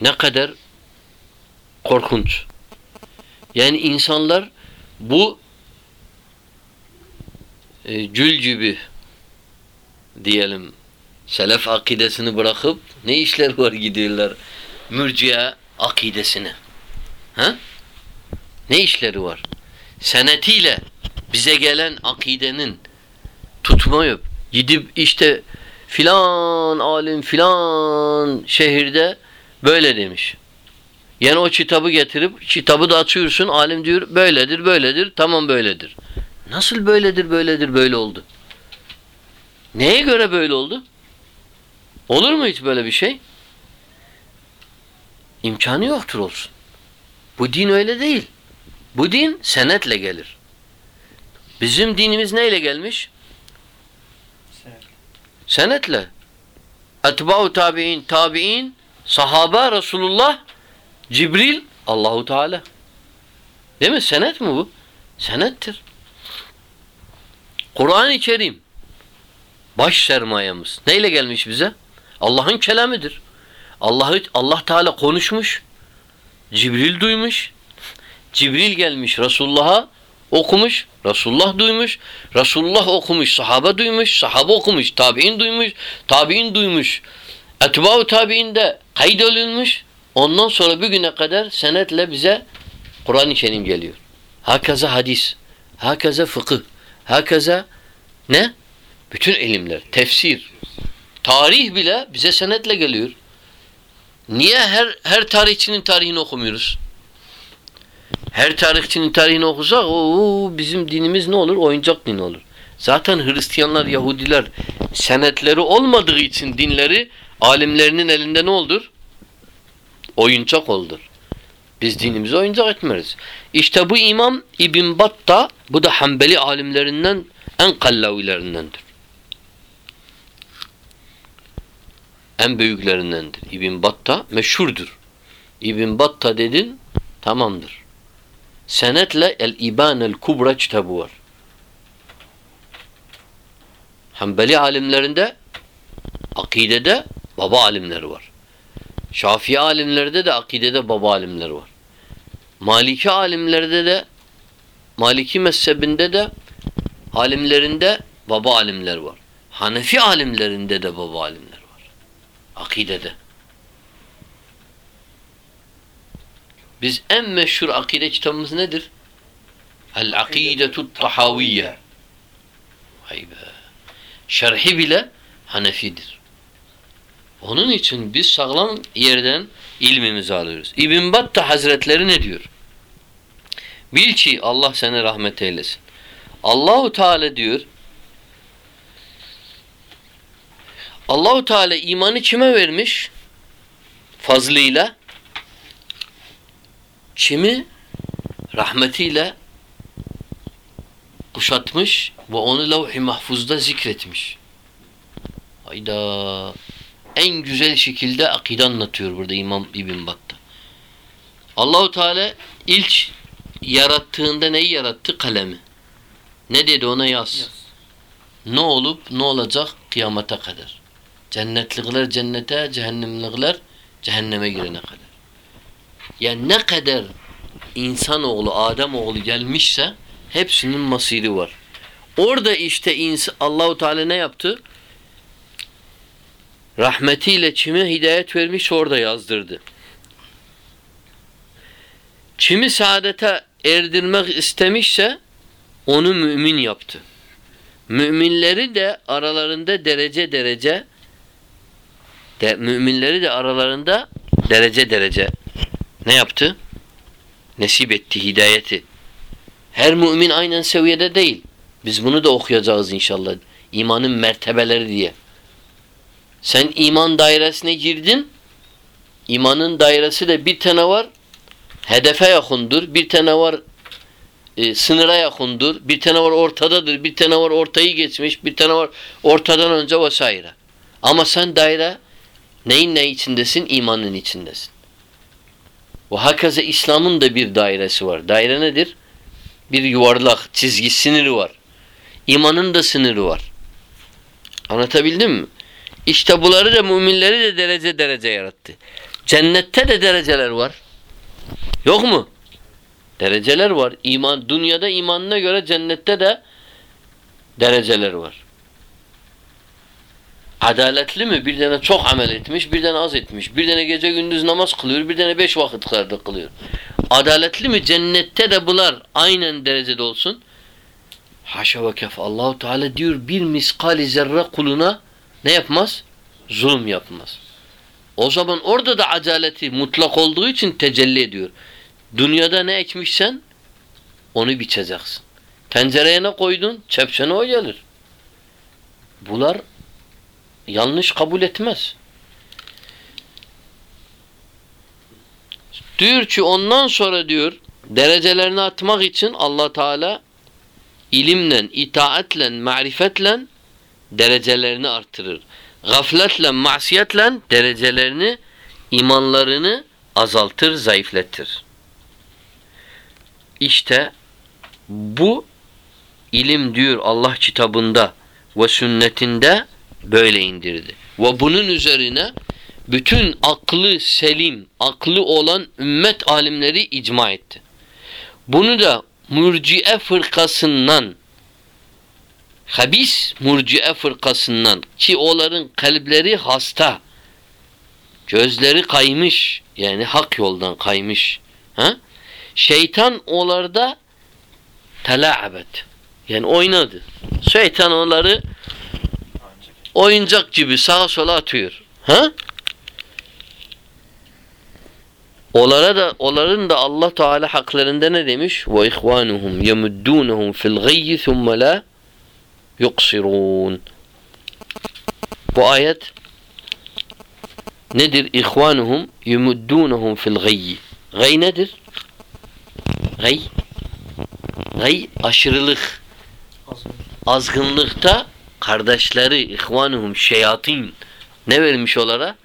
Ne kadar korkunç. Yani insanlar bu e, gibi diyelim selef akidesini bırakıp ne işler var gidiyorlar mürciye akidesine. Ha? Ne işleri var? Senetiyle bize gelen akidenin tutmayıp gidip işte filan alim filan şehirde böyle demiş. Yani o kitabı getirip kitabı da açıyorsun alim diyor böyledir böyledir tamam böyledir. Nasıl böyledir böyledir böyle oldu? Neye göre böyle oldu? Olur mu hiç böyle bir şey? İmkanı yoktur olsun. Bu din öyle değil. Bu din senetle gelir. Bizim dinimiz neyle gelmiş? Senetle. Etba'u tabi'in, tabi'in, sahaba, Resulullah, Cibril, Allahu Teala. Değil mi? Senet mi bu? Senettir. Kur'an-ı Kerim baş sermayemiz. Neyle gelmiş bize? Allah'ın kelamıdır. Allah'ı Allah Teala konuşmuş. Cibril duymuş. Cibril gelmiş Resulullah'a okumuş. Resulullah duymuş. Resulullah okumuş. Sahabe duymuş. Sahabe okumuş. Tabi'in duymuş. Tabi'in duymuş. Etba'u tabi'in de kaydolunmuş. Ondan sonra bir güne kadar senetle bize Kur'an-ı Kerim geliyor. Hakaza hadis. Hakaza fıkıh. Hakaza ne? Bütün ilimler. Tefsir. Tarih bile bize senetle geliyor. Niye her her tarihçinin tarihini okumuyoruz? Her tarihçinin tarihini okusak o bizim dinimiz ne olur? Oyuncak din olur. Zaten Hristiyanlar, Yahudiler senetleri olmadığı için dinleri alimlerinin elinde ne olur? Oyuncak oldur. Biz dinimizi oyuncak etmeriz. İşte bu İmam İbn Battah bu da Hanbeli alimlerinden en kallavilerindendir. En büyüklerindendir. İbn Battah meşhurdur. İbn Battah dedin tamamdır. Senetle El İbanel Kubra kitabı var. Hanbeli alimlerinde akidede baba alimleri var. Şafii alimlerde de akidede baba alimleri var. Maliki alimlerde de Maliki mezhebinde de alimlerinde baba alimler var. Hanefi alimlerinde de baba alimler var. Akidede. Biz en meşhur akide kitabımız nedir? El Akidetu Tahaviyye. Vay be. Şerhi bile Hanefidir. Onun için biz sağlam yerden ilmimizi alıyoruz. İbn Battah Hazretleri ne diyor? Bil ki Allah seni rahmet eylesin. Allahu Teala diyor Allahu Teala imanı kime vermiş? Fazlıyla kimi rahmetiyle kuşatmış ve onu levh-i mahfuzda zikretmiş. Hayda. En güzel şekilde akide anlatıyor burada İmam İbn Battah. Allahu Teala ilk yarattığında neyi yarattı? Kalemi. Ne dedi ona yaz. Yaz. Ne olup ne olacak kıyamete kadar. Cennetlikler cennete, cehennemlikler cehenneme girene kadar. Yani ne kadar insanoğlu, Ademoğlu gelmişse hepsinin masiri var. Orada işte Allahu Teala ne yaptı? Rahmetiyle kime hidayet vermiş orada yazdırdı. Kimi saadete erdirmek istemişse onu mümin yaptı. Müminleri de aralarında derece derece de, müminleri de aralarında derece derece ne yaptı? Nesip etti hidayeti. Her mümin aynen seviyede değil. Biz bunu da okuyacağız inşallah. İmanın mertebeleri diye. Sen iman dairesine girdin. İmanın dairesi de bir tane var. Hedefe yakındır. Bir tane var e, sınıra yakındır. Bir tane var ortadadır. Bir tane var ortayı geçmiş. Bir tane var ortadan önce vesaire. Ama sen daire neyin ne içindesin? İmanın içindesin. Ve hakaza İslam'ın da bir dairesi var. Daire nedir? Bir yuvarlak, çizgi, sınırı var. İmanın da sınırı var. Anlatabildim mi? İşte bunları da müminleri de derece derece yarattı. Cennette de dereceler var. Yok mu? Dereceler var. İman dünyada imanına göre cennette de dereceler var. Adaletli mi? Bir tane çok amel etmiş, bir tane az etmiş. Bir tane gece gündüz namaz kılıyor, bir tane beş vakitlerde kılıyor. Adaletli mi? Cennette de bunlar aynen derecede olsun. Haşa ve kef. Allahu Teala diyor bir miskali zerre kuluna ne yapmaz? Zulüm yapmaz. O zaman orada da adaleti mutlak olduğu için tecelli ediyor. Dünyada ne ekmişsen onu biçeceksin. Tencereye ne koydun? Çepçene o gelir. Bunlar yanlış kabul etmez. Diyor ki ondan sonra diyor derecelerini atmak için Allah Teala ilimle, itaatle, marifetle derecelerini artırır. Gafletle, masiyetle derecelerini, imanlarını azaltır, zayıflettir. İşte bu ilim diyor Allah kitabında ve sünnetinde böyle indirdi. Ve bunun üzerine bütün aklı selim, aklı olan ümmet alimleri icma etti. Bunu da murciye fırkasından habis murciye fırkasından ki onların kalpleri hasta gözleri kaymış yani hak yoldan kaymış ha? şeytan onlarda telaabet yani oynadı şeytan onları oyuncak gibi sağa sola atıyor ha? Onlara da onların da Allah Teala haklarında ne demiş? Ve ihvanuhum yemuddunhum fil gayyi thumma la yuqsirun. Bu ayet nedir? İhvanuhum yemuddunhum fil gayyi. Gay nedir? Gay Gay aşırılık. Azgın. Azgınlıkta kardeşleri ihvanuhum şeyatin ne vermiş onlara?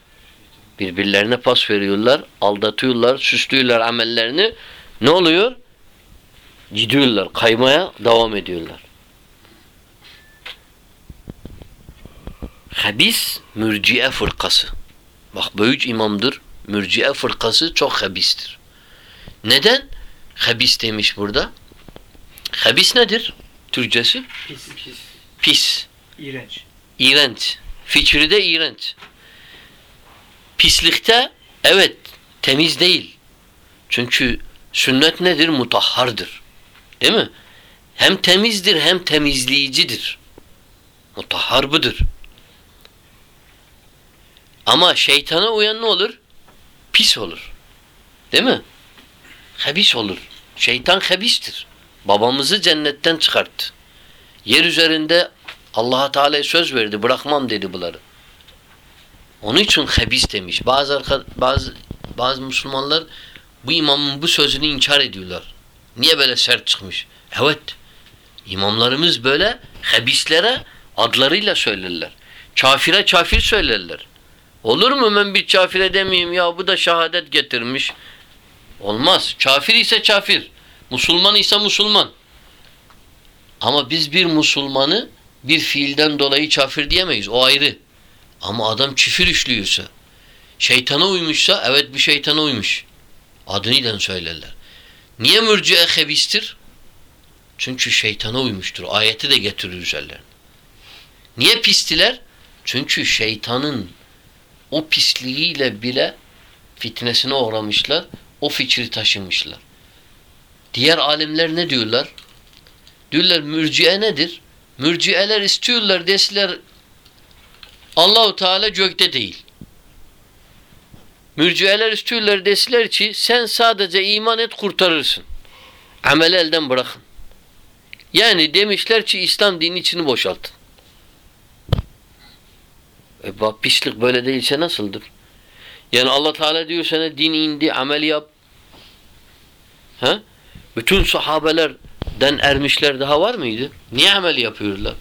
Birbirlerine pas veriyorlar, aldatıyorlar, süslüyorlar amellerini. Ne oluyor? Gidiyorlar, kaymaya devam ediyorlar. Habis mürciye fırkası. Bak büyük imamdır. Mürciye fırkası çok habistir. Neden? Habis demiş burada. Habis nedir? Türkçesi? Pis, pis, Pis. İğrenç. İğrenç. Fikri de iğrenç. Pislikte evet temiz değil. Çünkü sünnet nedir? Mutahhardır. Değil mi? Hem temizdir hem temizleyicidir. Mutahhar budur. Ama şeytana uyan ne olur? Pis olur. Değil mi? Habis olur. Şeytan habistir. Babamızı cennetten çıkarttı. Yer üzerinde Allah Teala söz verdi. Bırakmam dedi bunları. Onun için habis demiş. Bazı bazı bazı Müslümanlar bu imamın bu sözünü inkar ediyorlar. Niye böyle sert çıkmış? Evet. İmamlarımız böyle habislere adlarıyla söylerler. Kafire kafir söylerler. Olur mu ben bir kafire demeyeyim ya bu da şehadet getirmiş. Olmaz. Kafir ise kafir. Müslüman ise Müslüman. Ama biz bir Müslümanı bir fiilden dolayı kafir diyemeyiz. O ayrı. Ama adam küfür işliyorsa, şeytana uymuşsa evet bir şeytana uymuş. Adıyla söylerler. Niye mürciye hebistir? Çünkü şeytana uymuştur. Ayeti de getirir üzerlerine. Niye pistiler? Çünkü şeytanın o pisliğiyle bile fitnesine uğramışlar. O fikri taşımışlar. Diğer alimler ne diyorlar? Diyorlar mürciye nedir? Mürciyeler istiyorlar deseler Allahu Teala gökte değil. Mürciyeler istiyorlar deseler ki sen sadece iman et kurtarırsın. Ameli elden bırakın. Yani demişler ki İslam dini içini boşaltın. E bak pislik böyle değilse nasıldır? Yani Allah Teala diyor sana din indi, amel yap. Ha? Bütün sahabelerden ermişler daha var mıydı? Niye amel yapıyorlar?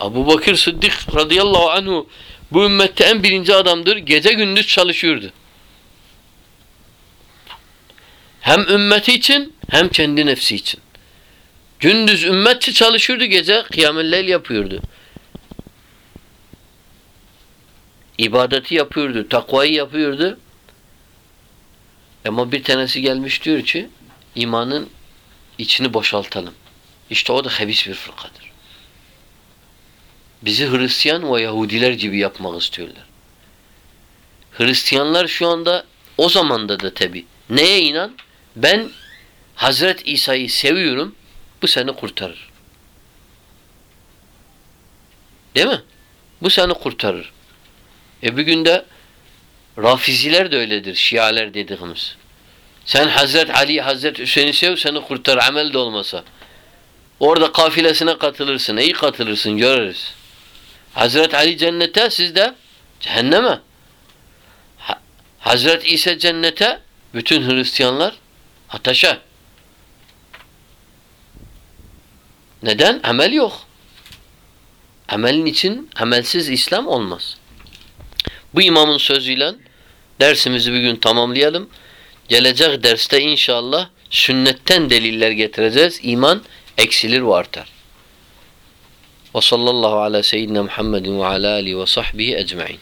Abu Bakır Sıddık radıyallahu anhu bu ümmette en birinci adamdır. Gece gündüz çalışıyordu. Hem ümmeti için hem kendi nefsi için. Gündüz ümmetçi çalışıyordu, gece kıyamelleyl yapıyordu. İbadeti yapıyordu, takvayı yapıyordu. Ama bir tanesi gelmiş diyor ki imanın içini boşaltalım. İşte o da hebis bir fırkadır. Bizi Hristiyan ve Yahudiler gibi yapmak istiyorlar. Hristiyanlar şu anda o zamanda da tabi. Neye inan? Ben Hazret İsa'yı seviyorum. Bu seni kurtarır. Değil mi? Bu seni kurtarır. E bugün de Rafiziler de öyledir. Şialer dediğimiz. Sen Hazret Ali, Hazret Hüseyin'i sev seni kurtar amel de olmasa. Orada kafilesine katılırsın. iyi katılırsın görürüz. Hazret Ali cennete siz de cehenneme. Ha, Hazret İsa cennete bütün Hristiyanlar ateşe. Neden? Amel yok. Amelin için amelsiz İslam olmaz. Bu imamın sözüyle dersimizi bugün tamamlayalım. Gelecek derste inşallah sünnetten deliller getireceğiz. İman eksilir ve artar. Ve sallallahu ala seyyidina Muhammedin ve ala alihi ve sahbihi ecmain.